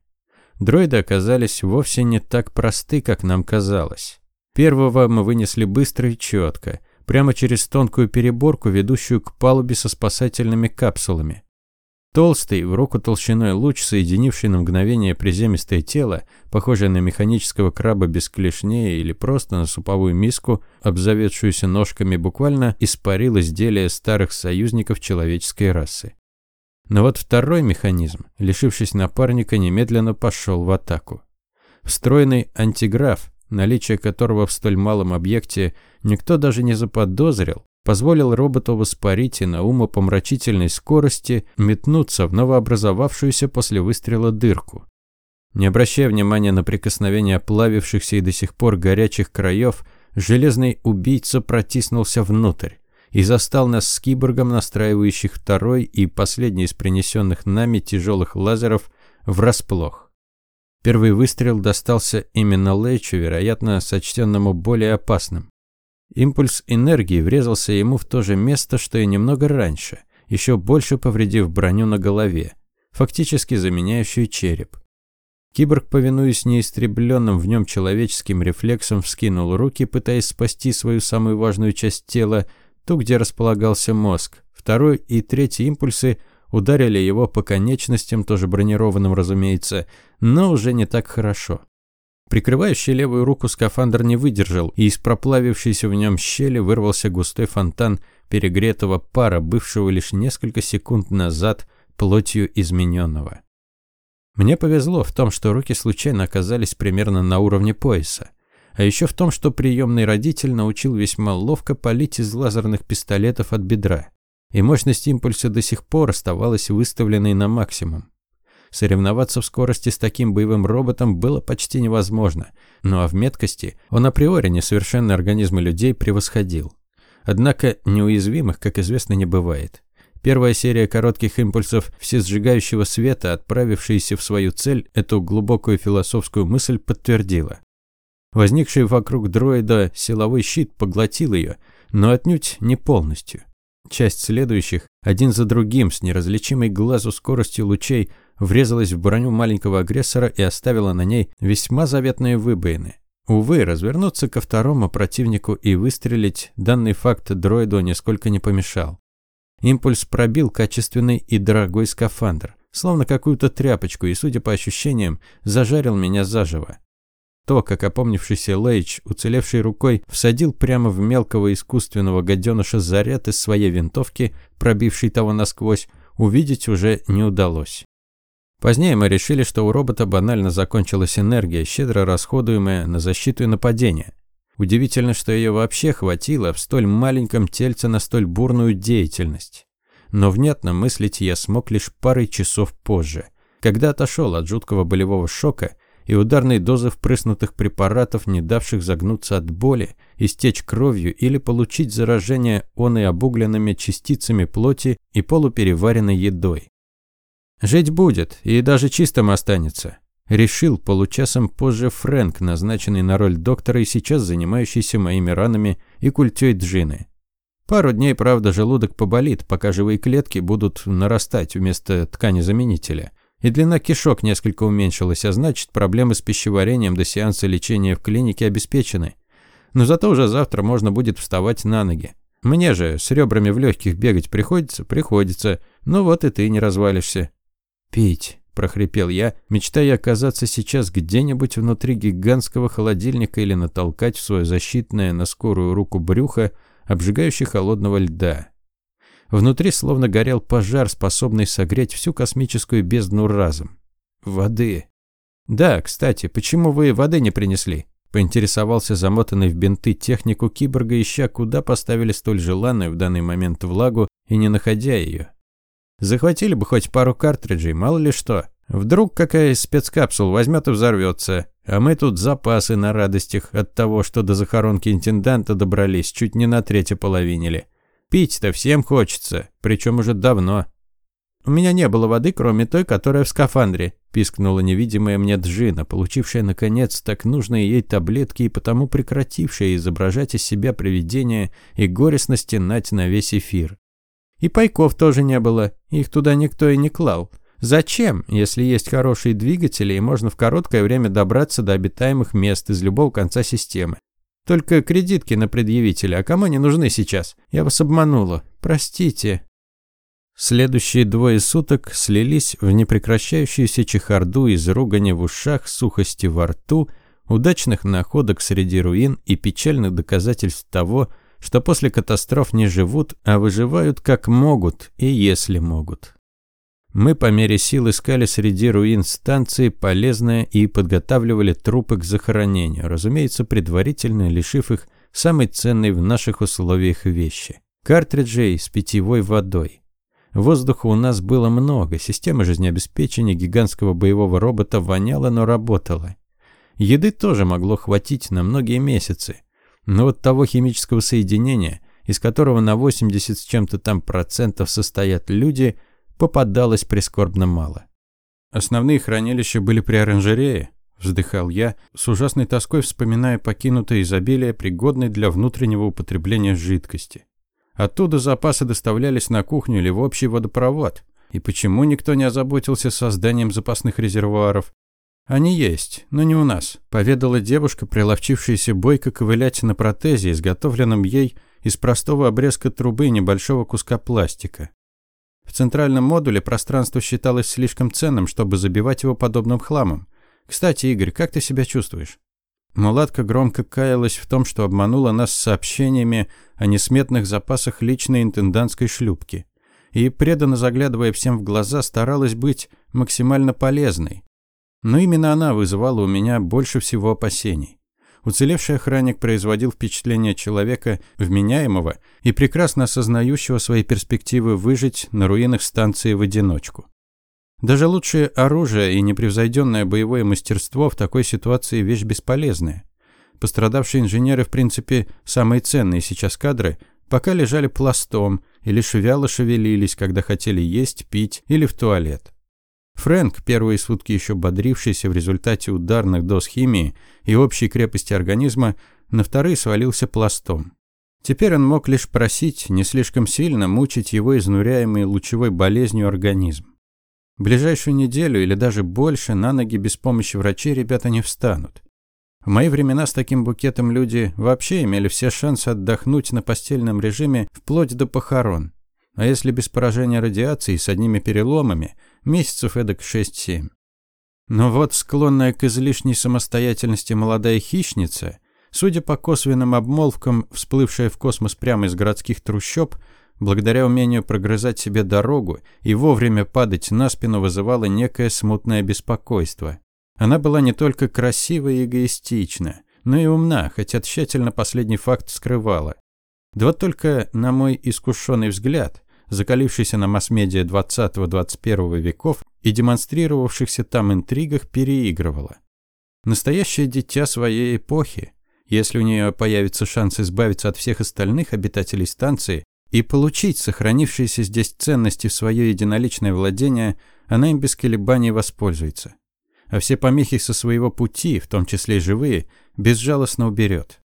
Дроиды оказались вовсе не так просты, как нам казалось. Первого мы вынесли быстро и четко, прямо через тонкую переборку, ведущую к палубе со спасательными капсулами. Толстый, в руку толщиной луч, соединивший на мгновение приземистое тело, похожее на механического краба без клешней или просто на суповую миску, обзаведшуюся ножками, буквально испарил изделие старых союзников человеческой расы. Но вот второй механизм, лишившись напарника, немедленно пошел в атаку. Встроенный антиграф, наличие которого в столь малом объекте никто даже не заподозрил, позволил роботу воспарить и на умопомрачительной скорости метнуться в новообразовавшуюся после выстрела дырку. Не обращая внимания на прикосновение плавившихся и до сих пор горячих краев, железный убийца протиснулся внутрь и застал нас с киборгом, настраивающих второй и последний из принесенных нами тяжелых лазеров, врасплох. Первый выстрел достался именно Лэйчу, вероятно, сочтенному более опасным. Импульс энергии врезался ему в то же место, что и немного раньше, еще больше повредив броню на голове, фактически заменяющую череп. Киборг, повинуясь неистребленным в нем человеческим рефлексам, вскинул руки, пытаясь спасти свою самую важную часть тела – ту, где располагался мозг. Второй и третий импульсы ударили его по конечностям, тоже бронированным, разумеется, но уже не так хорошо. Прикрывающий левую руку скафандр не выдержал, и из проплавившейся в нем щели вырвался густой фонтан перегретого пара, бывшего лишь несколько секунд назад плотью измененного. Мне повезло в том, что руки случайно оказались примерно на уровне пояса. А еще в том, что приемный родитель научил весьма ловко палить из лазерных пистолетов от бедра. И мощность импульса до сих пор оставалась выставленной на максимум. Соревноваться в скорости с таким боевым роботом было почти невозможно, ну а в меткости он априори несовершенные организмы людей превосходил. Однако неуязвимых, как известно, не бывает. Первая серия коротких импульсов всесжигающего света, отправившаяся в свою цель, эту глубокую философскую мысль подтвердила. Возникший вокруг дроида силовой щит поглотил ее, но отнюдь не полностью. Часть следующих, один за другим, с неразличимой глазу скоростью лучей, врезалась в броню маленького агрессора и оставила на ней весьма заветные выбоины. Увы, развернуться ко второму противнику и выстрелить данный факт дроиду нисколько не помешал. Импульс пробил качественный и дорогой скафандр, словно какую-то тряпочку, и, судя по ощущениям, зажарил меня заживо. То, как опомнившийся Лейч, уцелевшей рукой, всадил прямо в мелкого искусственного гаденыша заряд из своей винтовки, пробивший того насквозь, увидеть уже не удалось. Позднее мы решили, что у робота банально закончилась энергия, щедро расходуемая на защиту и нападение. Удивительно, что ее вообще хватило в столь маленьком тельце на столь бурную деятельность. но внятно мыслить я смог лишь парой часов позже, когда отошел от жуткого болевого шока и ударной дозы впрыснутых препаратов, не давших загнуться от боли, истечь кровью или получить заражение он и обугленными частицами плоти и полупереваренной едой. Жить будет, и даже чистым останется. Решил получасом позже Фрэнк, назначенный на роль доктора и сейчас занимающийся моими ранами и культей джины. Пару дней, правда, желудок поболит, пока живые клетки будут нарастать вместо ткани-заменителя – и длина кишок несколько уменьшилась, а значит, проблемы с пищеварением до сеанса лечения в клинике обеспечены. Но зато уже завтра можно будет вставать на ноги. Мне же с ребрами в легких бегать приходится? Приходится. Ну вот и ты не развалишься. Пить, прохрипел я, мечтая оказаться сейчас где-нибудь внутри гигантского холодильника или натолкать в свое защитное на скорую руку брюхо обжигающее холодного льда. Внутри словно горел пожар, способный согреть всю космическую бездну разом. Воды. Да, кстати, почему вы воды не принесли? Поинтересовался замотанный в бинты технику киборга, ища, куда поставили столь желанную в данный момент влагу и не находя ее. Захватили бы хоть пару картриджей, мало ли что. Вдруг какая из спецкапсул возьмет и взорвется, а мы тут запасы на радостях от того, что до захоронки интенданта добрались, чуть не на третье половинили. Пить-то всем хочется, причем уже давно. У меня не было воды, кроме той, которая в скафандре, пискнула невидимая мне Джина, получившая наконец так нужные ей таблетки и потому прекратившая изображать из себя привидение и горестно стенать на весь эфир. И пайков тоже не было, их туда никто и не клал. Зачем, если есть хорошие двигатели и можно в короткое время добраться до обитаемых мест из любого конца системы? Только кредитки на предъявителя, а кому они нужны сейчас? Я вас обманула. Простите. Следующие двое суток слились в непрекращающуюся чехарду из ругани в ушах, сухости во рту, удачных находок среди руин и печальных доказательств того, что после катастроф не живут, а выживают как могут и если могут. Мы по мере сил искали среди руин станции полезное и подготавливали трупы к захоронению, разумеется, предварительно лишив их самой ценной в наших условиях вещи – картриджей с питьевой водой. Воздуха у нас было много, система жизнеобеспечения гигантского боевого робота воняла, но работала. Еды тоже могло хватить на многие месяцы, но вот того химического соединения, из которого на 80 с чем-то там процентов состоят люди – попадалось прискорбно мало. Основные хранилища были при оранжерее, вздыхал я, с ужасной тоской вспоминая покинутое изобилие, пригодной для внутреннего употребления жидкости. Оттуда запасы доставлялись на кухню или в общий водопровод. И почему никто не озаботился созданием запасных резервуаров? Они есть, но не у нас, поведала девушка, приловчившаяся бойко ковылять на протезе, изготовленном ей из простого обрезка трубы и небольшого куска пластика. В центральном модуле пространство считалось слишком ценным, чтобы забивать его подобным хламом. Кстати, Игорь, как ты себя чувствуешь? Мулатка громко каялась в том, что обманула нас сообщениями о несметных запасах личной интендантской шлюпки. И, преданно заглядывая всем в глаза, старалась быть максимально полезной. Но именно она вызывала у меня больше всего опасений. Уцелевший охранник производил впечатление человека вменяемого и прекрасно осознающего свои перспективы выжить на руинах станции в одиночку. Даже лучшее оружие и непревзойденное боевое мастерство в такой ситуации вещь бесполезная. Пострадавшие инженеры, в принципе, самые ценные сейчас кадры, пока лежали пластом и лишь вяло шевелились, когда хотели есть, пить или в туалет. Фрэнк, первые сутки еще бодрившийся в результате ударных доз химии и общей крепости организма, на вторые свалился пластом. Теперь он мог лишь просить не слишком сильно мучить его изнуряемый лучевой болезнью организм. Ближайшую неделю или даже больше на ноги без помощи врачей ребята не встанут. В мои времена с таким букетом люди вообще имели все шансы отдохнуть на постельном режиме вплоть до похорон. А если без поражения радиации с одними переломами – месяцев эдак 6-7. Но вот склонная к излишней самостоятельности молодая хищница, судя по косвенным обмолвкам, всплывшая в космос прямо из городских трущоб, благодаря умению прогрызать себе дорогу и вовремя падать на спину, вызывала некое смутное беспокойство. Она была не только красива и эгоистична, но и умна, хотя тщательно последний факт скрывала. Да вот только, на мой искушенный взгляд, закалившейся на масс-медиа 20-21 веков и демонстрировавшихся там интригах, переигрывала. Настоящее дитя своей эпохи. Если у нее появится шанс избавиться от всех остальных обитателей станции и получить сохранившиеся здесь ценности в свое единоличное владение, она им без колебаний воспользуется. А все помехи со своего пути, в том числе живые, безжалостно уберет.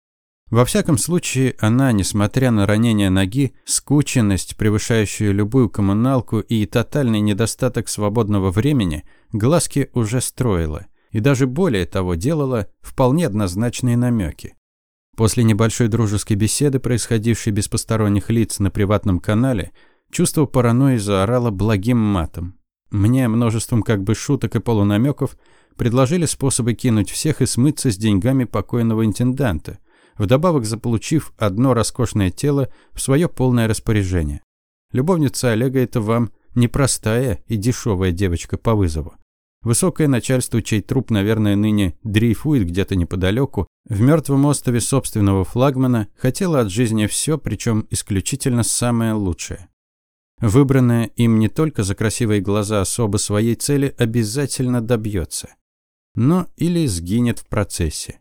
Во всяком случае, она, несмотря на ранение ноги, скученность, превышающую любую коммуналку и тотальный недостаток свободного времени, глазки уже строила. И даже более того делала вполне однозначные намеки. После небольшой дружеской беседы, происходившей без посторонних лиц на приватном канале, чувство паранойи заорало благим матом. Мне множеством как бы шуток и полунамеков предложили способы кинуть всех и смыться с деньгами покойного интенданта – вдобавок заполучив одно роскошное тело в свое полное распоряжение. Любовница Олега – это вам непростая и дешевая девочка по вызову. Высокое начальство, чей труп, наверное, ныне дрейфует где-то неподалеку, в мертвом острове собственного флагмана, хотела от жизни все, причем исключительно самое лучшее. Выбранная им не только за красивые глаза особо своей цели обязательно добьется, но или сгинет в процессе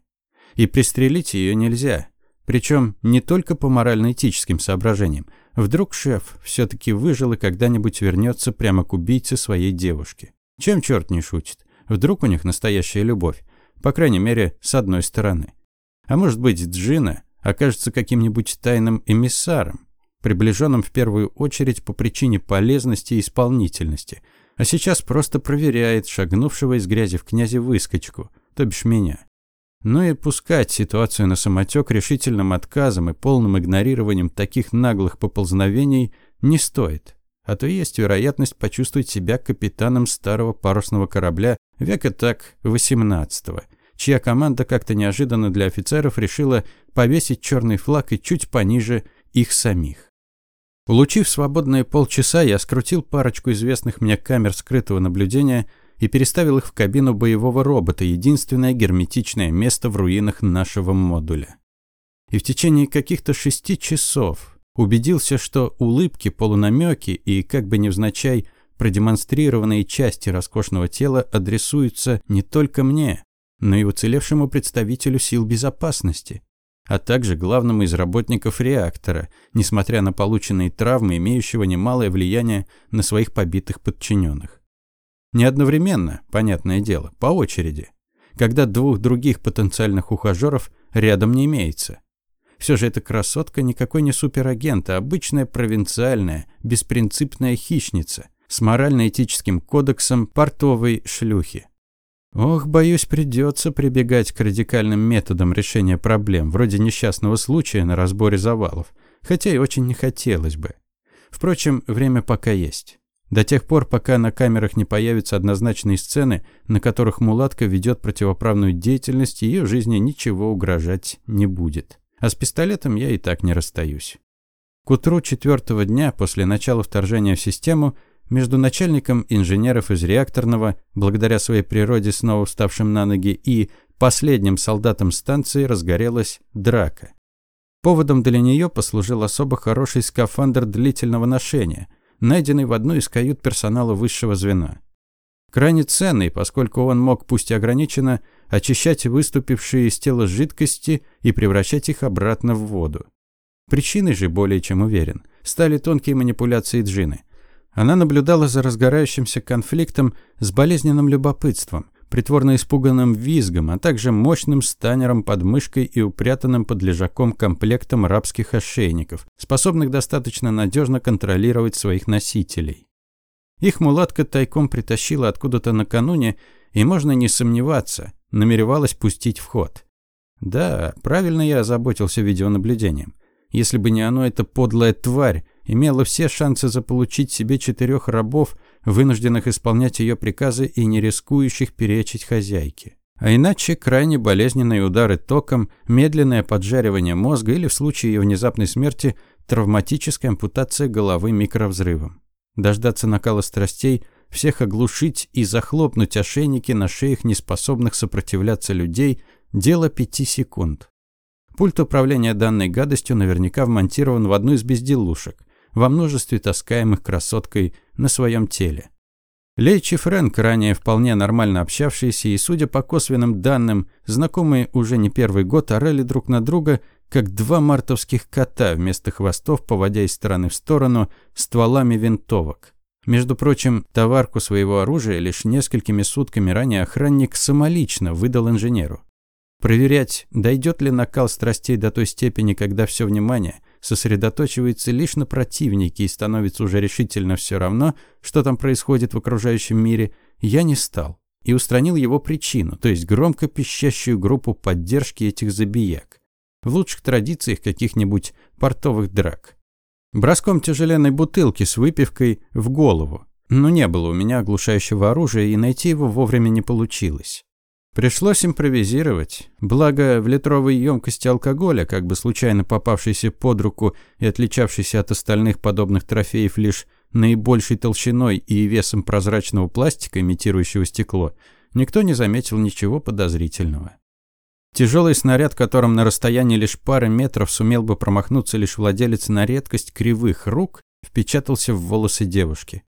и пристрелить ее нельзя. Причем не только по морально-этическим соображениям. Вдруг шеф все-таки выжил и когда-нибудь вернется прямо к убийце своей девушки. Чем черт не шутит? Вдруг у них настоящая любовь? По крайней мере, с одной стороны. А может быть, Джина окажется каким-нибудь тайным эмиссаром, приближенным в первую очередь по причине полезности и исполнительности, а сейчас просто проверяет шагнувшего из грязи в князи выскочку, то бишь меня. Но и пускать ситуацию на самотек решительным отказом и полным игнорированием таких наглых поползновений не стоит. А то есть вероятность почувствовать себя капитаном старого парусного корабля века так 18-го, чья команда как-то неожиданно для офицеров решила повесить черный флаг и чуть пониже их самих. Улучив свободные полчаса, я скрутил парочку известных мне камер скрытого наблюдения – и переставил их в кабину боевого робота, единственное герметичное место в руинах нашего модуля. И в течение каких-то шести часов убедился, что улыбки, полунамеки и, как бы невзначай, продемонстрированные части роскошного тела адресуются не только мне, но и уцелевшему представителю сил безопасности, а также главному из работников реактора, несмотря на полученные травмы, имеющего немалое влияние на своих побитых подчиненных. Не одновременно, понятное дело, по очереди, когда двух других потенциальных ухажеров рядом не имеется. Все же эта красотка никакой не суперагент, а обычная провинциальная, беспринципная хищница с морально-этическим кодексом портовой шлюхи. Ох, боюсь, придется прибегать к радикальным методам решения проблем, вроде несчастного случая на разборе завалов, хотя и очень не хотелось бы. Впрочем, время пока есть. До тех пор, пока на камерах не появятся однозначные сцены, на которых мулатка ведет противоправную деятельность, ее жизни ничего угрожать не будет. А с пистолетом я и так не расстаюсь. К утру четвертого дня после начала вторжения в систему между начальником инженеров из реакторного, благодаря своей природе снова вставшим на ноги, и последним солдатом станции разгорелась драка. Поводом для нее послужил особо хороший скафандр длительного ношения – найденный в одной из кают персонала высшего звена. Крайне ценный, поскольку он мог, пусть и ограниченно, очищать выступившие из тела жидкости и превращать их обратно в воду. Причиной же, более чем уверен, стали тонкие манипуляции Джины. Она наблюдала за разгорающимся конфликтом с болезненным любопытством, притворно испуганным визгом, а также мощным станером под мышкой и упрятанным под лежаком комплектом рабских ошейников, способных достаточно надежно контролировать своих носителей. Их мулатка тайком притащила откуда-то накануне, и можно не сомневаться, намеревалась пустить в ход. Да, правильно я озаботился видеонаблюдением. Если бы не оно, эта подлая тварь имела все шансы заполучить себе четырех рабов, вынужденных исполнять ее приказы и не рискующих перечить хозяйке. А иначе крайне болезненные удары током, медленное поджаривание мозга или в случае ее внезапной смерти травматическая ампутация головы микровзрывом. Дождаться накала страстей, всех оглушить и захлопнуть ошейники на шеях неспособных сопротивляться людей – дело пяти секунд. Пульт управления данной гадостью наверняка вмонтирован в одну из безделушек. Во множестве таскаемых красоткой на своем теле. Лейч и Фрэнк, ранее вполне нормально общавшиеся и, судя по косвенным данным, знакомые уже не первый год, орали друг на друга, как два мартовских кота вместо хвостов, поводя из стороны в сторону стволами винтовок. Между прочим, товарку своего оружия лишь несколькими сутками ранее охранник самолично выдал инженеру. Проверять, дойдет ли накал страстей до той степени, когда все внимание сосредоточивается лишь на противнике и становится уже решительно все равно, что там происходит в окружающем мире, я не стал и устранил его причину, то есть громко пищащую группу поддержки этих забияк. В лучших традициях каких-нибудь портовых драк. Броском тяжеленной бутылки с выпивкой в голову. Но не было у меня оглушающего оружия, и найти его вовремя не получилось. Пришлось импровизировать. Благо, в литровой емкости алкоголя, как бы случайно попавшейся под руку и отличавшейся от остальных подобных трофеев лишь наибольшей толщиной и весом прозрачного пластика, имитирующего стекло, никто не заметил ничего подозрительного. Тяжелый снаряд, которым на расстоянии лишь пары метров сумел бы промахнуться лишь владелец на редкость кривых рук, впечатался в волосы девушки.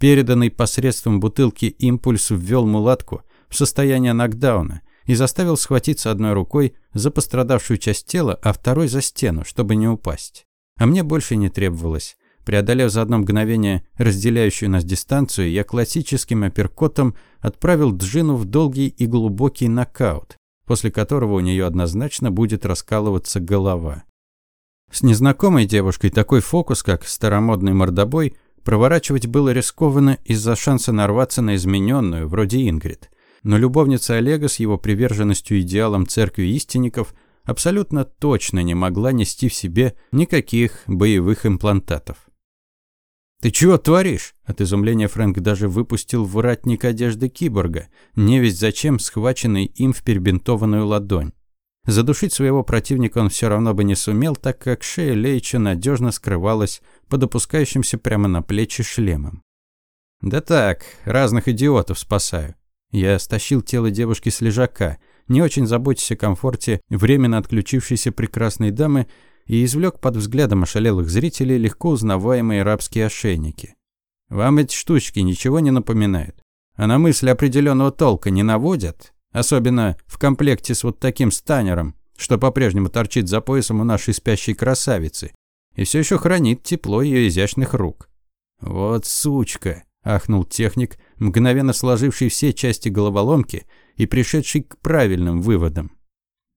Переданный посредством бутылки импульс ввел мулатку в состояние нокдауна и заставил схватиться одной рукой за пострадавшую часть тела, а второй за стену, чтобы не упасть. А мне больше не требовалось. Преодолев за одно мгновение разделяющую нас дистанцию, я классическим апперкотом отправил Джину в долгий и глубокий нокаут, после которого у нее однозначно будет раскалываться голова. С незнакомой девушкой такой фокус, как старомодный мордобой, проворачивать было рискованно из-за шанса нарваться на измененную, вроде Ингрид но любовница Олега с его приверженностью идеалам церкви истинников абсолютно точно не могла нести в себе никаких боевых имплантатов. «Ты чего творишь?» От изумления Фрэнк даже выпустил воротник одежды киборга, невесть зачем схваченный им в перебинтованную ладонь. Задушить своего противника он все равно бы не сумел, так как шея Лейча надежно скрывалась под опускающимся прямо на плечи шлемом. «Да так, разных идиотов спасаю. Я стащил тело девушки с лежака, не очень заботясь о комфорте временно отключившейся прекрасной дамы, и извлек под взглядом ошалелых зрителей легко узнаваемые рабские ошейники. Вам эти штучки ничего не напоминают? А на мысли определенного толка не наводят? Особенно в комплекте с вот таким станером, что по-прежнему торчит за поясом у нашей спящей красавицы и все еще хранит тепло ее изящных рук. Вот сучка! Ахнул техник, мгновенно сложивший все части головоломки и пришедший к правильным выводам.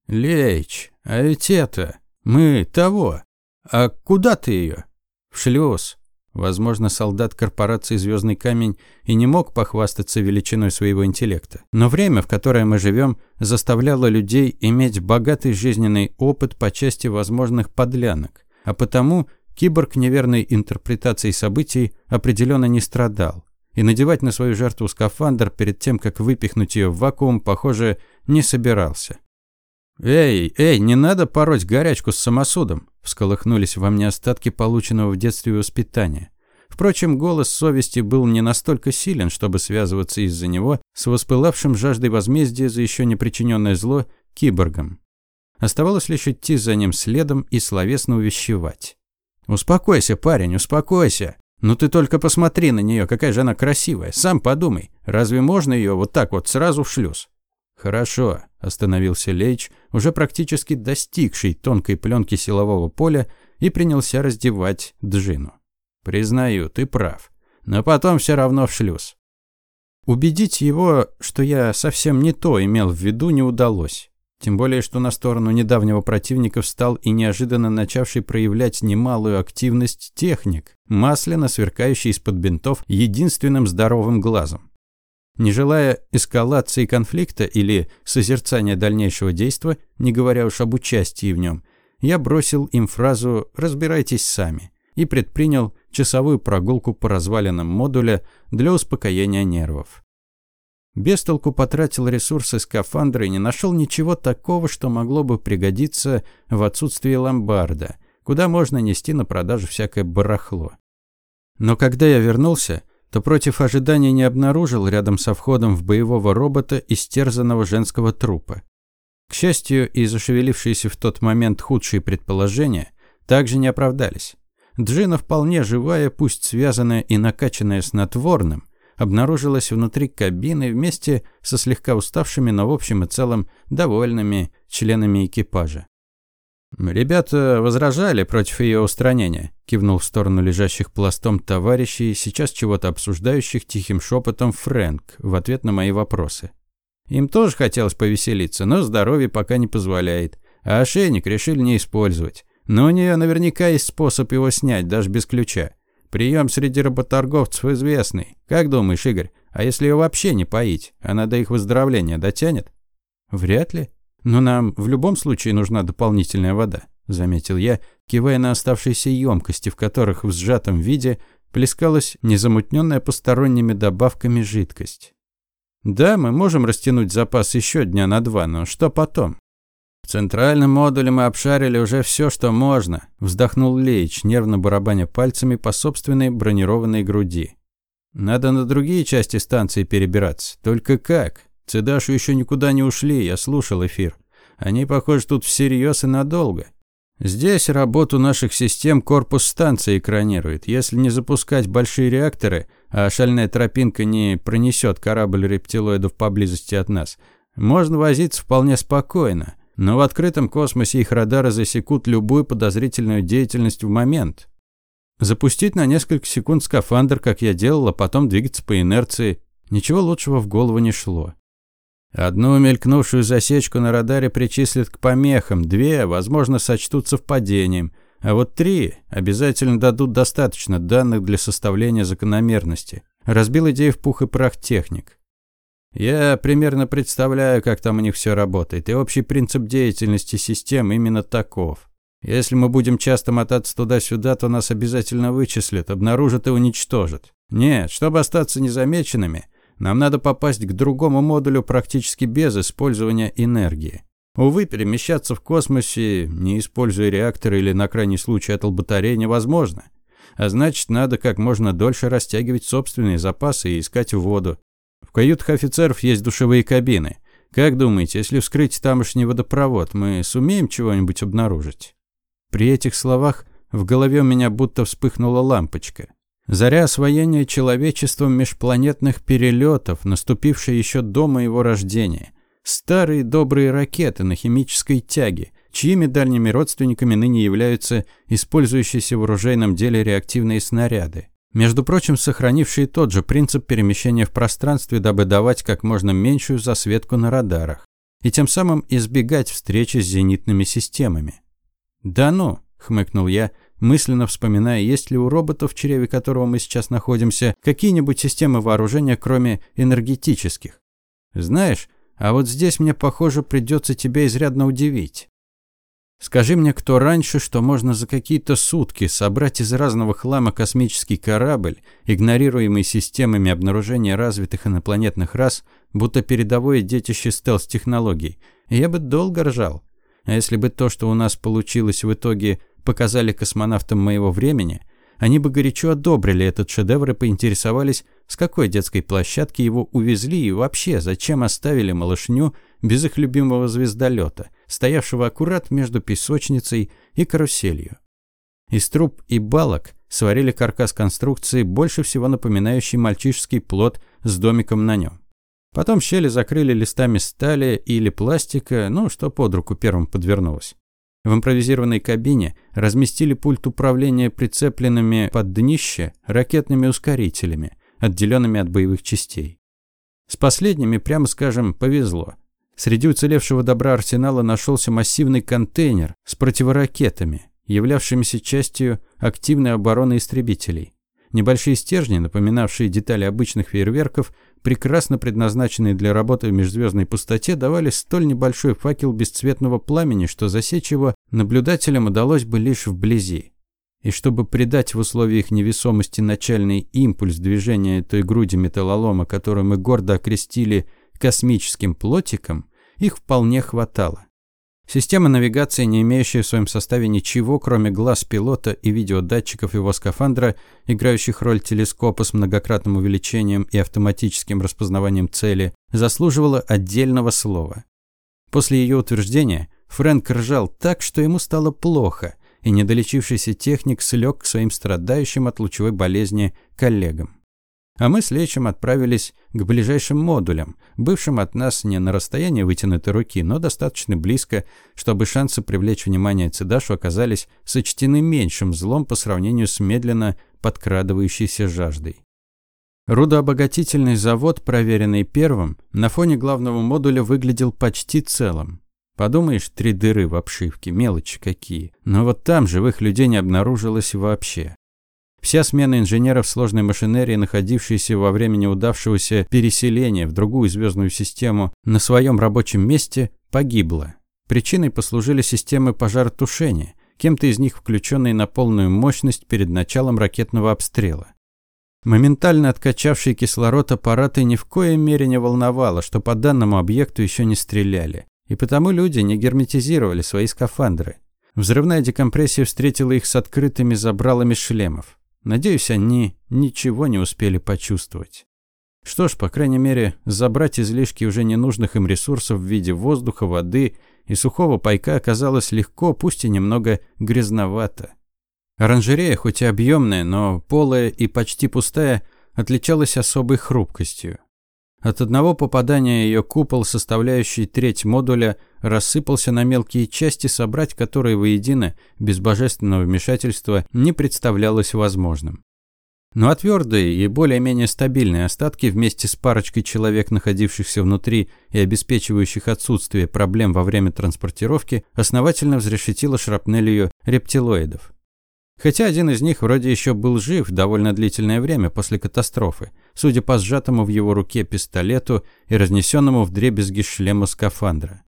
«Леич, а ведь это... Мы того. А куда ты ее?» «В шлюз». Возможно, солдат корпорации «Звездный камень» и не мог похвастаться величиной своего интеллекта. Но время, в которое мы живем, заставляло людей иметь богатый жизненный опыт по части возможных подлянок. А потому Киборг неверной интерпретацией событий определенно не страдал. И надевать на свою жертву скафандр перед тем, как выпихнуть ее в вакуум, похоже, не собирался. «Эй, эй, не надо пороть горячку с самосудом!» Всколыхнулись во мне остатки полученного в детстве воспитания. Впрочем, голос совести был не настолько силен, чтобы связываться из-за него с воспылавшим жаждой возмездия за еще не причиненное зло киборгом. Оставалось лишь идти за ним следом и словесно увещевать. «Успокойся, парень, успокойся. Ну ты только посмотри на нее, какая же она красивая. Сам подумай, разве можно ее вот так вот сразу в шлюз?» «Хорошо», – остановился Лейч, уже практически достигший тонкой пленки силового поля, и принялся раздевать Джину. «Признаю, ты прав. Но потом все равно в шлюз». Убедить его, что я совсем не то имел в виду, не удалось. Тем более, что на сторону недавнего противника встал и неожиданно начавший проявлять немалую активность техник, масляно сверкающий из-под бинтов единственным здоровым глазом. Не желая эскалации конфликта или созерцания дальнейшего действа, не говоря уж об участии в нем, я бросил им фразу «разбирайтесь сами» и предпринял часовую прогулку по развалинам модуля для успокоения нервов. Бестолку потратил ресурсы скафандра и не нашел ничего такого, что могло бы пригодиться в отсутствии ломбарда, куда можно нести на продажу всякое барахло. Но когда я вернулся, то против ожидания не обнаружил рядом со входом в боевого робота истерзанного женского трупа. К счастью, и зашевелившиеся в тот момент худшие предположения также не оправдались. Джина вполне живая, пусть связанная и накачанная снотворным, обнаружилась внутри кабины вместе со слегка уставшими, но в общем и целом довольными членами экипажа. «Ребята возражали против ее устранения», – кивнул в сторону лежащих пластом товарищей, сейчас чего-то обсуждающих тихим шепотом Фрэнк в ответ на мои вопросы. Им тоже хотелось повеселиться, но здоровье пока не позволяет, а ошейник решили не использовать. Но у нее наверняка есть способ его снять, даже без ключа. Прием среди работорговцев известный. Как думаешь, Игорь, а если ее вообще не поить, она до их выздоровления дотянет? Вряд ли. Но нам в любом случае нужна дополнительная вода, заметил я, кивая на оставшиеся емкости, в которых в сжатом виде плескалась незамутненная посторонними добавками жидкость. Да, мы можем растянуть запас еще дня на два, но что потом? В центральном модуле мы обшарили уже все, что можно, вздохнул Лейч, нервно барабаня пальцами по собственной бронированной груди. Надо на другие части станции перебираться. Только как? Цедашу еще никуда не ушли, я слушал эфир. Они, похоже, тут всерьез и надолго. Здесь работу наших систем корпус станции экранирует. Если не запускать большие реакторы, а шальная тропинка не пронесет корабль рептилоидов поблизости от нас, можно возиться вполне спокойно. Но в открытом космосе их радары засекут любую подозрительную деятельность в момент. Запустить на несколько секунд скафандр, как я делал, а потом двигаться по инерции. Ничего лучшего в голову не шло. Одну мелькнувшую засечку на радаре причислят к помехам, две, возможно, сочтут совпадением, а вот три обязательно дадут достаточно данных для составления закономерности. Разбил идею в пух и прах техник. Я примерно представляю, как там у них все работает, и общий принцип деятельности систем именно таков. Если мы будем часто мотаться туда-сюда, то нас обязательно вычислят, обнаружат и уничтожат. Нет, чтобы остаться незамеченными, нам надо попасть к другому модулю практически без использования энергии. Увы, перемещаться в космосе, не используя реакторы или на крайний случай атл батареи, невозможно. А значит, надо как можно дольше растягивать собственные запасы и искать воду. В каютах офицеров есть душевые кабины. Как думаете, если вскрыть тамошний водопровод, мы сумеем чего-нибудь обнаружить? При этих словах в голове у меня будто вспыхнула лампочка. Заря освоения человечеством межпланетных перелетов, наступившая еще до моего рождения. Старые добрые ракеты на химической тяге, чьими дальними родственниками ныне являются использующиеся в оружейном деле реактивные снаряды. Между прочим, сохранившие тот же принцип перемещения в пространстве, дабы давать как можно меньшую засветку на радарах и тем самым избегать встречи с зенитными системами. «Да ну!» – хмыкнул я, мысленно вспоминая, есть ли у робота, в чреве которого мы сейчас находимся, какие-нибудь системы вооружения, кроме энергетических. Знаешь, а вот здесь мне, похоже, придется тебя изрядно удивить. Скажи мне, кто раньше, что можно за какие-то сутки собрать из разного хлама космический корабль, игнорируемый системами обнаружения развитых инопланетных рас, будто передовое детище стелс-технологий. Я бы долго ржал. А если бы то, что у нас получилось в итоге, показали космонавтам моего времени, они бы горячо одобрили этот шедевр и поинтересовались, с какой детской площадки его увезли и вообще зачем оставили малышню без их любимого звездолета, стоявшего аккурат между песочницей и каруселью. Из труб и балок сварили каркас конструкции, больше всего напоминающий мальчишеский плод с домиком на нем. Потом щели закрыли листами стали или пластика, ну, что под руку первым подвернулось. В импровизированной кабине разместили пульт управления прицепленными под днище ракетными ускорителями, отделенными от боевых частей. С последними, прямо скажем, повезло. Среди уцелевшего добра арсенала нашелся массивный контейнер с противоракетами, являвшимися частью активной обороны истребителей. Небольшие стержни, напоминавшие детали обычных фейерверков, прекрасно предназначенные для работы в межзвездной пустоте, давали столь небольшой факел бесцветного пламени, что засечь его наблюдателям удалось бы лишь вблизи. И чтобы придать в условиях невесомости начальный импульс движения той груди металлолома, которую мы гордо окрестили космическим плотиком, их вполне хватало. Система навигации, не имеющая в своем составе ничего, кроме глаз пилота и видеодатчиков его скафандра, играющих роль телескопа с многократным увеличением и автоматическим распознаванием цели, заслуживала отдельного слова. После ее утверждения Фрэнк ржал так, что ему стало плохо, и недолечившийся техник слег к своим страдающим от лучевой болезни коллегам. А мы с Лечем отправились к ближайшим модулям, бывшим от нас не на расстоянии вытянутой руки, но достаточно близко, чтобы шансы привлечь внимание Цидашу оказались сочтены меньшим злом по сравнению с медленно подкрадывающейся жаждой. Рудообогатительный завод, проверенный первым, на фоне главного модуля выглядел почти целым. Подумаешь, три дыры в обшивке, мелочи какие. Но вот там живых людей не обнаружилось вообще. Вся смена инженеров сложной машинерии, находившейся во время неудавшегося переселения в другую звездную систему, на своем рабочем месте погибла. Причиной послужили системы пожаротушения, кем-то из них включенные на полную мощность перед началом ракетного обстрела. Моментально откачавший кислород аппараты ни в коей мере не волновало, что по данному объекту еще не стреляли, и потому люди не герметизировали свои скафандры. Взрывная декомпрессия встретила их с открытыми забралами шлемов. Надеюсь, они ничего не успели почувствовать. Что ж, по крайней мере, забрать излишки уже ненужных им ресурсов в виде воздуха, воды и сухого пайка оказалось легко, пусть и немного грязновато. Оранжерея, хоть и объемная, но полая и почти пустая, отличалась особой хрупкостью. От одного попадания ее купол, составляющий треть модуля, рассыпался на мелкие части, собрать которые воедино, без божественного вмешательства, не представлялось возможным. Ну а твердые и более-менее стабильные остатки вместе с парочкой человек, находившихся внутри и обеспечивающих отсутствие проблем во время транспортировки, основательно взрешетило шрапнелью рептилоидов. Хотя один из них вроде еще был жив довольно длительное время после катастрофы, судя по сжатому в его руке пистолету и разнесенному вдребезги шлему скафандра.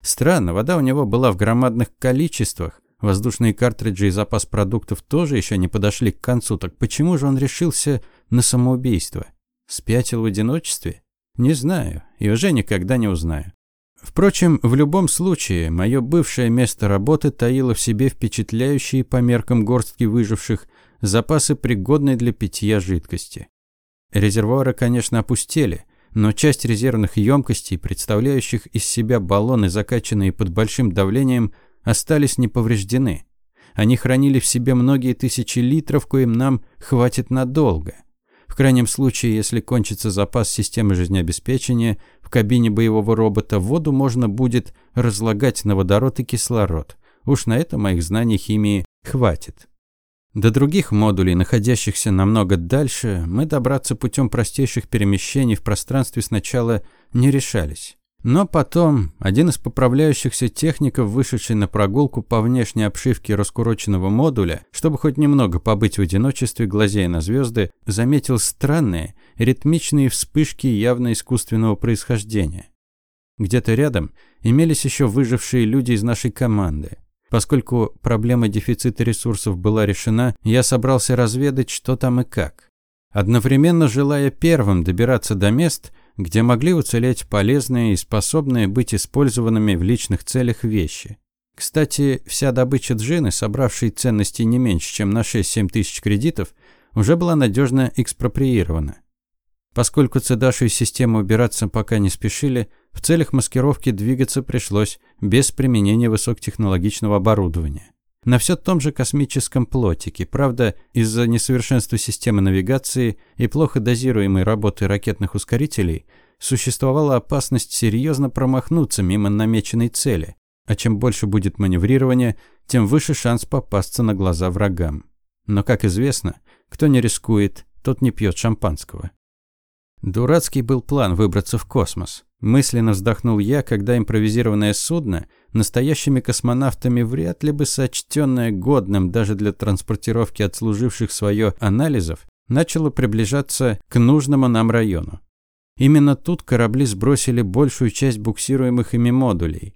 Странно, вода у него была в громадных количествах, воздушные картриджи и запас продуктов тоже еще не подошли к концу, так почему же он решился на самоубийство? Спятил в одиночестве? Не знаю и уже никогда не узнаю. Впрочем, в любом случае, мое бывшее место работы таило в себе впечатляющие по меркам горстки выживших запасы пригодной для питья жидкости. Резервуары, конечно, опустели, но часть резервных емкостей, представляющих из себя баллоны, закачанные под большим давлением, остались не повреждены. Они хранили в себе многие тысячи литров, коим нам хватит надолго – крайнем случае, если кончится запас системы жизнеобеспечения, в кабине боевого робота воду можно будет разлагать на водород и кислород. Уж на это моих знаний химии хватит. До других модулей, находящихся намного дальше, мы добраться путем простейших перемещений в пространстве сначала не решались. Но потом один из поправляющихся техников, вышедший на прогулку по внешней обшивке раскуроченного модуля, чтобы хоть немного побыть в одиночестве, глазея на звезды, заметил странные, ритмичные вспышки явно искусственного происхождения. Где-то рядом имелись еще выжившие люди из нашей команды. Поскольку проблема дефицита ресурсов была решена, я собрался разведать, что там и как. Одновременно желая первым добираться до мест, где могли уцелеть полезные и способные быть использованными в личных целях вещи. Кстати, вся добыча джины, собравшей ценности не меньше, чем на 6-7 тысяч кредитов, уже была надежно экспроприирована. Поскольку Цедашу и систему убираться пока не спешили, в целях маскировки двигаться пришлось без применения высокотехнологичного оборудования. На все том же космическом плотике, правда, из-за несовершенства системы навигации и плохо дозируемой работы ракетных ускорителей, существовала опасность серьезно промахнуться мимо намеченной цели, а чем больше будет маневрирования, тем выше шанс попасться на глаза врагам. Но, как известно, кто не рискует, тот не пьет шампанского. Дурацкий был план выбраться в космос. Мысленно вздохнул я, когда импровизированное судно, настоящими космонавтами вряд ли бы сочтенное годным даже для транспортировки отслуживших свое анализов, начало приближаться к нужному нам району. Именно тут корабли сбросили большую часть буксируемых ими модулей.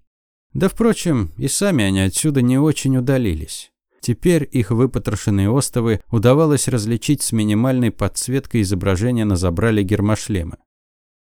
Да, впрочем, и сами они отсюда не очень удалились. Теперь их выпотрошенные остовы удавалось различить с минимальной подсветкой изображения на забрале гермошлема.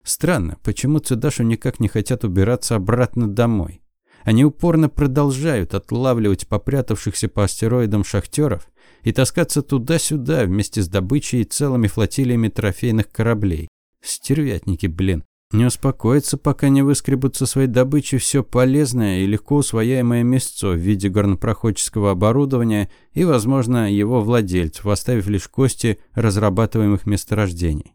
Странно, почему Цедашу никак не хотят убираться обратно домой. Они упорно продолжают отлавливать попрятавшихся по астероидам шахтеров и таскаться туда-сюда вместе с добычей и целыми флотилиями трофейных кораблей. Стервятники, блин. Не успокоиться, пока не выскребут со своей добычи все полезное и легко усвояемое мясцо в виде горнопроходческого оборудования и, возможно, его владельцев, оставив лишь кости разрабатываемых месторождений.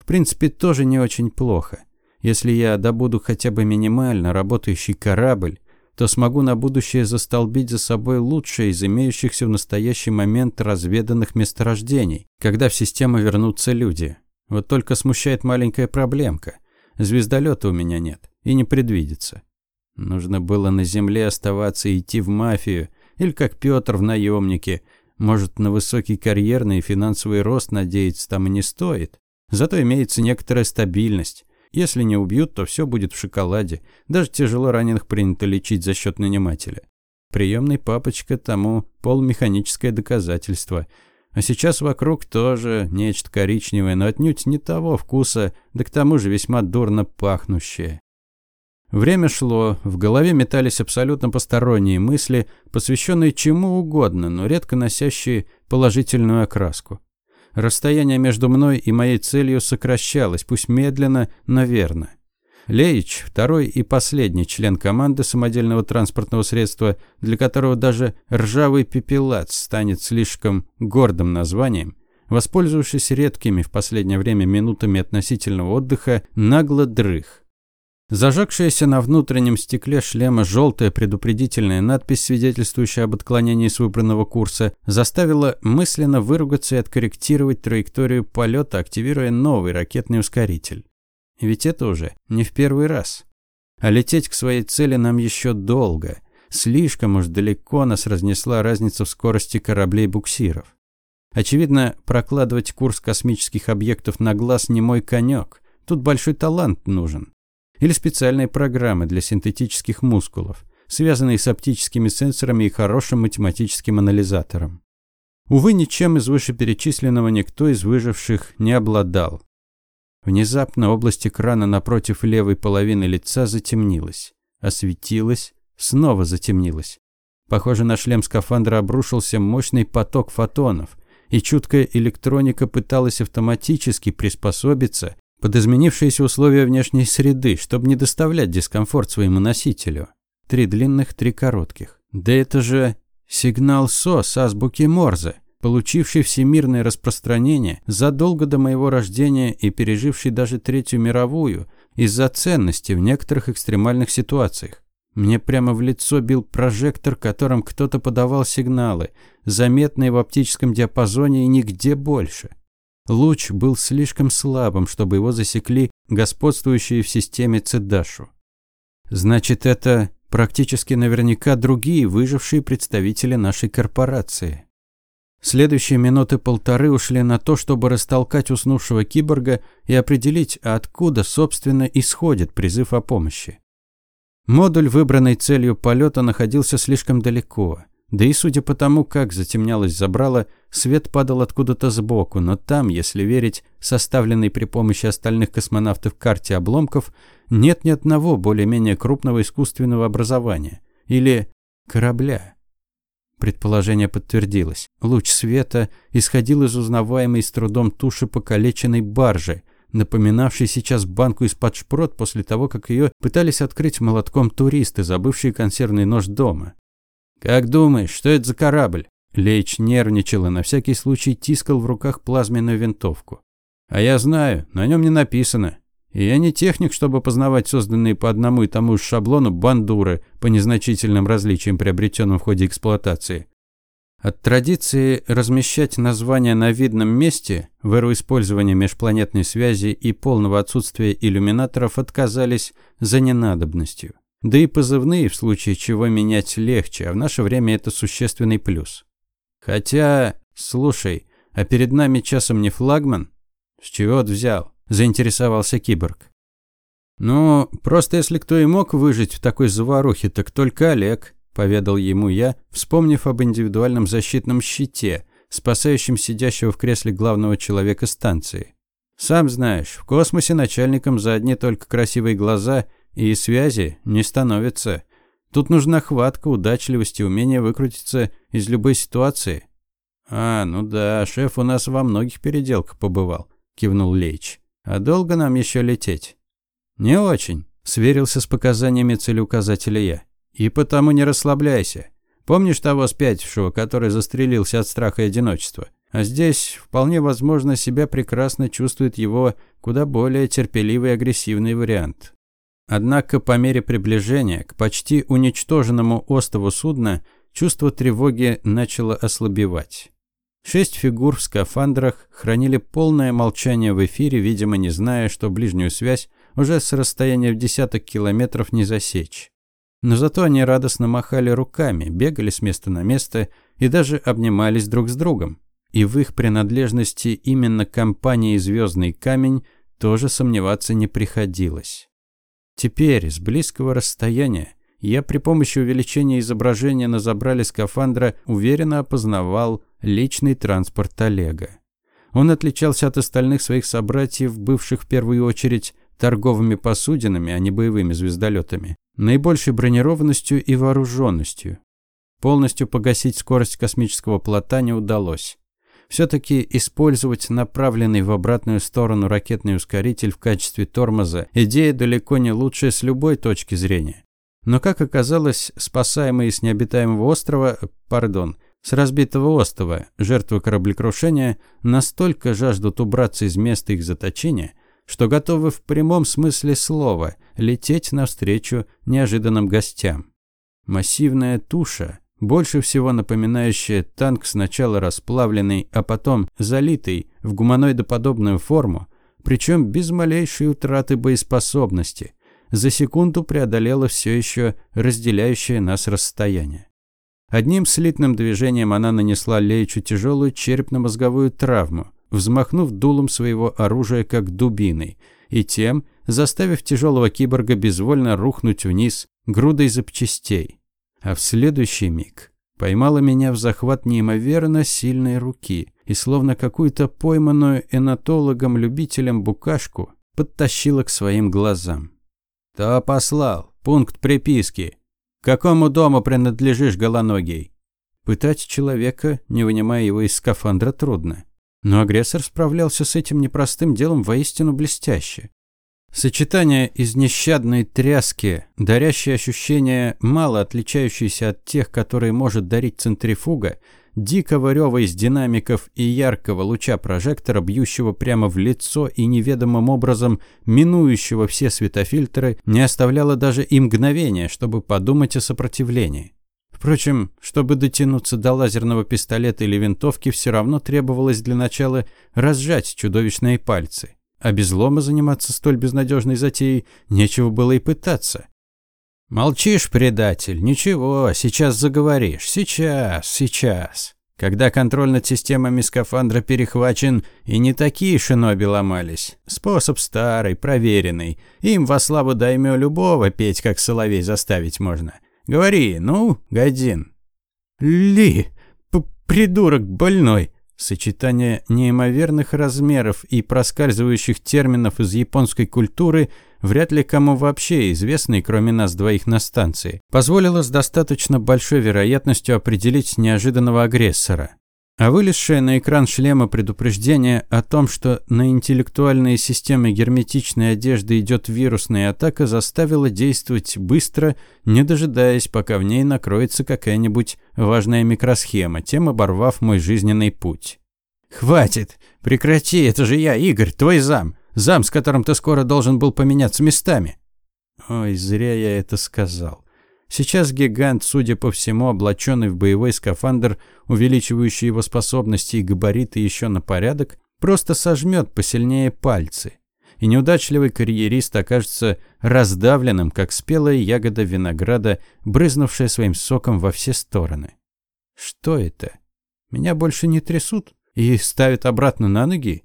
В принципе, тоже не очень плохо. Если я добуду хотя бы минимально работающий корабль, то смогу на будущее застолбить за собой лучшее из имеющихся в настоящий момент разведанных месторождений, когда в систему вернутся люди. Вот только смущает маленькая проблемка – Звездолета у меня нет и не предвидится. Нужно было на земле оставаться и идти в мафию, или как Петр в наемнике. Может, на высокий карьерный и финансовый рост надеяться там и не стоит. Зато имеется некоторая стабильность. Если не убьют, то все будет в шоколаде. Даже тяжело раненых принято лечить за счет нанимателя. Приемный папочка тому полмеханическое доказательство – а сейчас вокруг тоже нечто коричневое, но отнюдь не того вкуса, да к тому же весьма дурно пахнущее. Время шло, в голове метались абсолютно посторонние мысли, посвященные чему угодно, но редко носящие положительную окраску. Расстояние между мной и моей целью сокращалось, пусть медленно, но верно. Леич, второй и последний член команды самодельного транспортного средства, для которого даже ржавый пепелац станет слишком гордым названием, воспользовавшись редкими в последнее время минутами относительного отдыха, нагло дрых. Зажегшаяся на внутреннем стекле шлема желтая предупредительная надпись, свидетельствующая об отклонении с выбранного курса, заставила мысленно выругаться и откорректировать траекторию полета, активируя новый ракетный ускоритель. Ведь это уже не в первый раз. А лететь к своей цели нам еще долго. Слишком уж далеко нас разнесла разница в скорости кораблей-буксиров. Очевидно, прокладывать курс космических объектов на глаз не мой конек. Тут большой талант нужен. Или специальные программы для синтетических мускулов, связанные с оптическими сенсорами и хорошим математическим анализатором. Увы, ничем из вышеперечисленного никто из выживших не обладал. Внезапно область экрана напротив левой половины лица затемнилась. Осветилась, снова затемнилась. Похоже, на шлем скафандра обрушился мощный поток фотонов, и чуткая электроника пыталась автоматически приспособиться под изменившиеся условия внешней среды, чтобы не доставлять дискомфорт своему носителю. Три длинных, три коротких. Да это же сигнал СОС азбуки Морзе получивший всемирное распространение задолго до моего рождения и переживший даже Третью мировую из-за ценности в некоторых экстремальных ситуациях. Мне прямо в лицо бил прожектор, которым кто-то подавал сигналы, заметные в оптическом диапазоне и нигде больше. Луч был слишком слабым, чтобы его засекли господствующие в системе Цедашу. Значит, это практически наверняка другие выжившие представители нашей корпорации. Следующие минуты полторы ушли на то, чтобы растолкать уснувшего киборга и определить, откуда, собственно, исходит призыв о помощи. Модуль, выбранный целью полета, находился слишком далеко. Да и судя по тому, как затемнялось забрало, свет падал откуда-то сбоку, но там, если верить составленной при помощи остальных космонавтов карте обломков, нет ни одного более-менее крупного искусственного образования. Или корабля. Предположение подтвердилось. Луч света исходил из узнаваемой с трудом туши покалеченной баржи, напоминавшей сейчас банку из-под шпрот после того, как ее пытались открыть молотком туристы, забывшие консервный нож дома. «Как думаешь, что это за корабль?» Лейч нервничал и на всякий случай тискал в руках плазменную винтовку. «А я знаю, на нем не написано. И я не техник, чтобы познавать созданные по одному и тому же шаблону бандуры по незначительным различиям, приобретенным в ходе эксплуатации. От традиции размещать названия на видном месте в эру использования межпланетной связи и полного отсутствия иллюминаторов отказались за ненадобностью. Да и позывные в случае чего менять легче, а в наше время это существенный плюс. Хотя, слушай, а перед нами часом не флагман? С чего ты взял? заинтересовался киборг. «Ну, просто если кто и мог выжить в такой заварухе, так только Олег», – поведал ему я, вспомнив об индивидуальном защитном щите, спасающем сидящего в кресле главного человека станции. «Сам знаешь, в космосе начальником за одни только красивые глаза и связи не становится. Тут нужна хватка, удачливость и умение выкрутиться из любой ситуации». «А, ну да, шеф у нас во многих переделках побывал», – кивнул Лейч. А долго нам еще лететь? «Не очень», – сверился с показаниями целеуказателя я. «И потому не расслабляйся. Помнишь того спятившего, который застрелился от страха и одиночества? А здесь вполне возможно себя прекрасно чувствует его куда более терпеливый и агрессивный вариант. Однако по мере приближения к почти уничтоженному острову судна чувство тревоги начало ослабевать. Шесть фигур в скафандрах хранили полное молчание в эфире, видимо, не зная, что ближнюю связь уже с расстояния в десяток километров не засечь. Но зато они радостно махали руками, бегали с места на место и даже обнимались друг с другом. И в их принадлежности именно компании «Звездный камень» тоже сомневаться не приходилось. Теперь, с близкого расстояния, я при помощи увеличения изображения на забрале скафандра уверенно опознавал личный транспорт Олега. Он отличался от остальных своих собратьев, бывших в первую очередь торговыми посудинами, а не боевыми звездолетами, наибольшей бронированностью и вооруженностью. Полностью погасить скорость космического плота не удалось. Все-таки использовать направленный в обратную сторону ракетный ускоритель в качестве тормоза – идея далеко не лучшая с любой точки зрения. Но, как оказалось, спасаемые с необитаемого острова, пардон, с разбитого острова, жертвы кораблекрушения настолько жаждут убраться из места их заточения, что готовы в прямом смысле слова лететь навстречу неожиданным гостям. Массивная туша больше всего напоминающая танк сначала расплавленный, а потом залитый в гуманоидоподобную форму, причем без малейшей утраты боеспособности, за секунду преодолела все еще разделяющее нас расстояние. Одним слитным движением она нанесла Лейчу тяжелую черепно-мозговую травму, взмахнув дулом своего оружия как дубиной, и тем заставив тяжелого киборга безвольно рухнуть вниз грудой запчастей а в следующий миг поймала меня в захват неимоверно сильной руки и словно какую-то пойманную энатологом-любителем букашку подтащила к своим глазам. «То послал. Пункт приписки. Какому дому принадлежишь, голоногий?» Пытать человека, не вынимая его из скафандра, трудно. Но агрессор справлялся с этим непростым делом воистину блестяще. Сочетание из нещадной тряски, дарящее ощущение, мало отличающееся от тех, которые может дарить центрифуга, дикого рева из динамиков и яркого луча прожектора, бьющего прямо в лицо и неведомым образом минующего все светофильтры, не оставляло даже и мгновения, чтобы подумать о сопротивлении. Впрочем, чтобы дотянуться до лазерного пистолета или винтовки, все равно требовалось для начала разжать чудовищные пальцы. А без лома заниматься столь безнадежной затеей нечего было и пытаться. «Молчишь, предатель? Ничего, сейчас заговоришь. Сейчас, сейчас». Когда контроль над системами скафандра перехвачен, и не такие шиноби ломались. Способ старый, проверенный. Им во славу даймё любого петь, как соловей, заставить можно. Говори, ну, Годин. Ли, придурок больной. Сочетание неимоверных размеров и проскальзывающих терминов из японской культуры, вряд ли кому вообще известный, кроме нас двоих на станции, позволило с достаточно большой вероятностью определить неожиданного агрессора. А вылезшее на экран шлема предупреждение о том, что на интеллектуальные системы герметичной одежды идет вирусная атака, заставило действовать быстро, не дожидаясь, пока в ней накроется какая-нибудь важная микросхема, тем оборвав мой жизненный путь. «Хватит! Прекрати! Это же я, Игорь, твой зам! Зам, с которым ты скоро должен был поменяться местами!» Ой, зря я это сказал. Сейчас гигант, судя по всему, облаченный в боевой скафандр, увеличивающий его способности и габариты еще на порядок, просто сожмет посильнее пальцы. И неудачливый карьерист окажется раздавленным, как спелая ягода винограда, брызнувшая своим соком во все стороны. Что это? Меня больше не трясут и ставят обратно на ноги?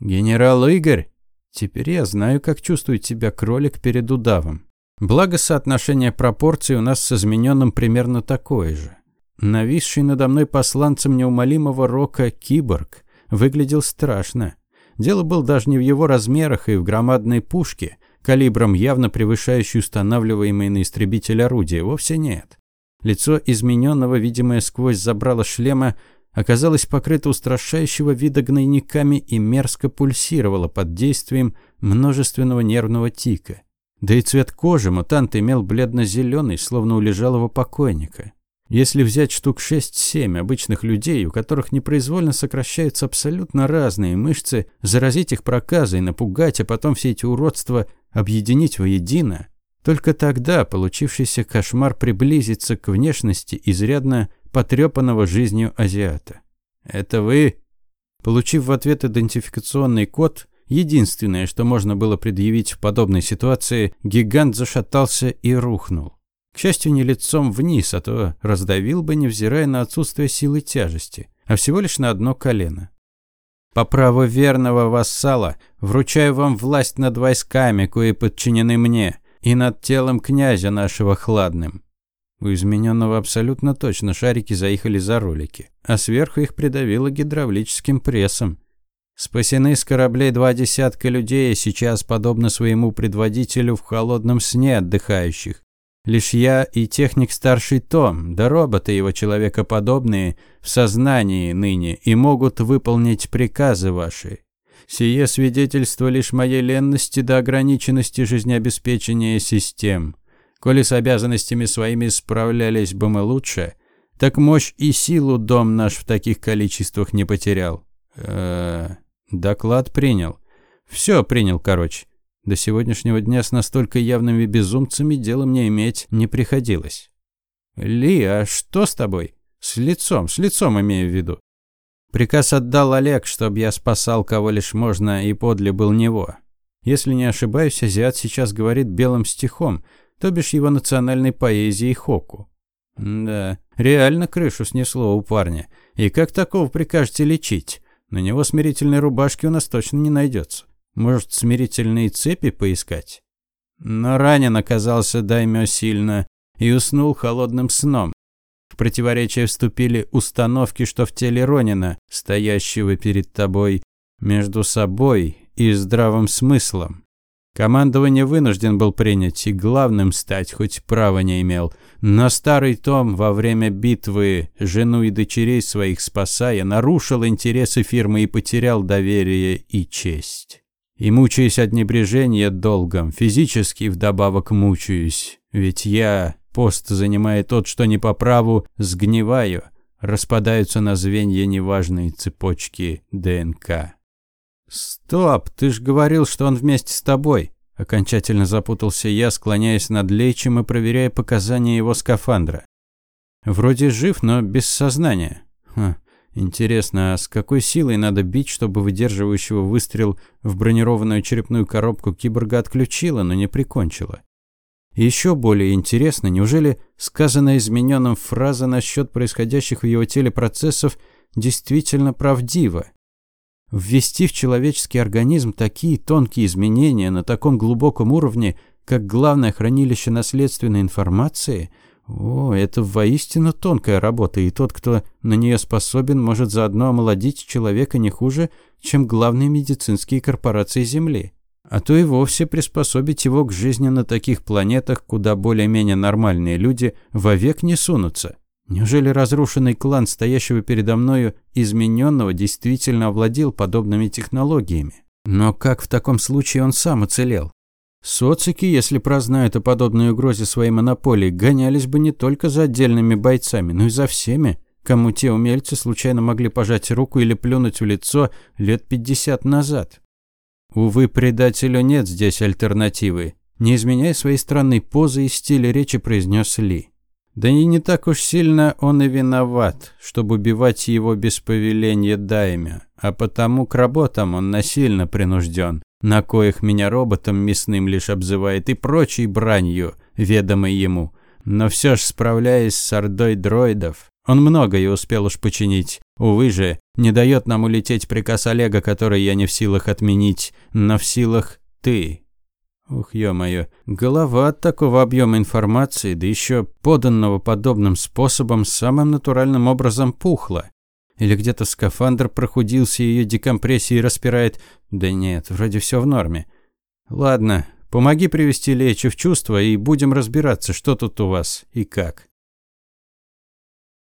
Генерал Игорь? Теперь я знаю, как чувствует себя кролик перед удавом. Благо, соотношение пропорций у нас с измененным примерно такое же. Нависший надо мной посланцем неумолимого рока киборг выглядел страшно. Дело было даже не в его размерах и в громадной пушке, калибром явно превышающей устанавливаемые на истребитель орудия, вовсе нет. Лицо измененного, видимое сквозь забрало шлема, оказалось покрыто устрашающего вида гнойниками и мерзко пульсировало под действием множественного нервного тика. Да и цвет кожи мутант имел бледно-зеленый, словно у лежалого покойника. Если взять штук 6-7 обычных людей, у которых непроизвольно сокращаются абсолютно разные мышцы, заразить их проказой, напугать, а потом все эти уродства объединить воедино, только тогда получившийся кошмар приблизится к внешности изрядно потрепанного жизнью азиата. «Это вы?» Получив в ответ идентификационный код, единственное, что можно было предъявить в подобной ситуации, гигант зашатался и рухнул. К счастью, не лицом вниз, а то раздавил бы, невзирая на отсутствие силы тяжести, а всего лишь на одно колено. По праву верного вассала вручаю вам власть над войсками, кои подчинены мне, и над телом князя нашего хладным. У измененного абсолютно точно шарики заехали за ролики, а сверху их придавило гидравлическим прессом. Спасены с кораблей два десятка людей, сейчас, подобно своему предводителю, в холодном сне отдыхающих. Лишь я и техник старший Том, да роботы его человекоподобные, в сознании ныне и могут выполнить приказы ваши. Сие свидетельство лишь моей ленности до ограниченности жизнеобеспечения систем. Коли с обязанностями своими справлялись бы мы лучше, так мощь и силу дом наш в таких количествах не потерял. Э -э, доклад принял. Все принял, короче. До сегодняшнего дня с настолько явными безумцами дело мне иметь не приходилось. «Ли, а что с тобой?» «С лицом, с лицом имею в виду». Приказ отдал Олег, чтобы я спасал кого лишь можно и подле был него. Если не ошибаюсь, азиат сейчас говорит белым стихом, то бишь его национальной поэзией хоку. Да, реально крышу снесло у парня. И как такого прикажете лечить? На него смирительной рубашки у нас точно не найдется. Может, смирительные цепи поискать? Но ранен оказался Даймё сильно и уснул холодным сном. В противоречие вступили установки, что в теле Ронина, стоящего перед тобой, между собой и здравым смыслом. Командование вынужден был принять и главным стать, хоть права не имел. Но старый Том во время битвы, жену и дочерей своих спасая, нарушил интересы фирмы и потерял доверие и честь. И мучаясь от небрежения долгом, физически вдобавок мучаюсь. Ведь я, пост занимая тот, что не по праву, сгниваю, распадаются на звенья неважные цепочки ДНК. «Стоп, ты ж говорил, что он вместе с тобой!» Окончательно запутался я, склоняясь над лечем и проверяя показания его скафандра. Вроде жив, но без сознания. Ха, Интересно, а с какой силой надо бить, чтобы выдерживающего выстрел в бронированную черепную коробку киборга отключило, но не прикончило? еще более интересно, неужели сказанная измененным фраза насчет происходящих в его теле процессов действительно правдива? Ввести в человеческий организм такие тонкие изменения на таком глубоком уровне, как главное хранилище наследственной информации – о, это воистину тонкая работа, и тот, кто на нее способен, может заодно омолодить человека не хуже, чем главные медицинские корпорации Земли. А то и вовсе приспособить его к жизни на таких планетах, куда более-менее нормальные люди вовек не сунутся. Неужели разрушенный клан, стоящего передо мною, измененного, действительно овладел подобными технологиями? Но как в таком случае он сам уцелел? Социки, если прознают о подобной угрозе своей монополии, гонялись бы не только за отдельными бойцами, но и за всеми, кому те умельцы случайно могли пожать руку или плюнуть в лицо лет 50 назад. Увы, предателю нет здесь альтернативы. Не изменяя своей странной позы и стиля речи, произнес Ли. Да и не так уж сильно он и виноват, чтобы убивать его без повеления Даймя, а потому к работам он насильно принужден на коих меня роботом мясным лишь обзывает и прочей бранью, ведомой ему. Но все ж, справляясь с ордой дроидов, он многое успел уж починить. Увы же, не дает нам улететь приказ Олега, который я не в силах отменить, но в силах ты. Ух, ё-моё, голова от такого объема информации, да еще поданного подобным способом, самым натуральным образом пухла. Или где-то скафандр прохудился и ее декомпрессией распирает. Да нет, вроде все в норме. Ладно, помоги привести Лечу в чувство и будем разбираться, что тут у вас и как.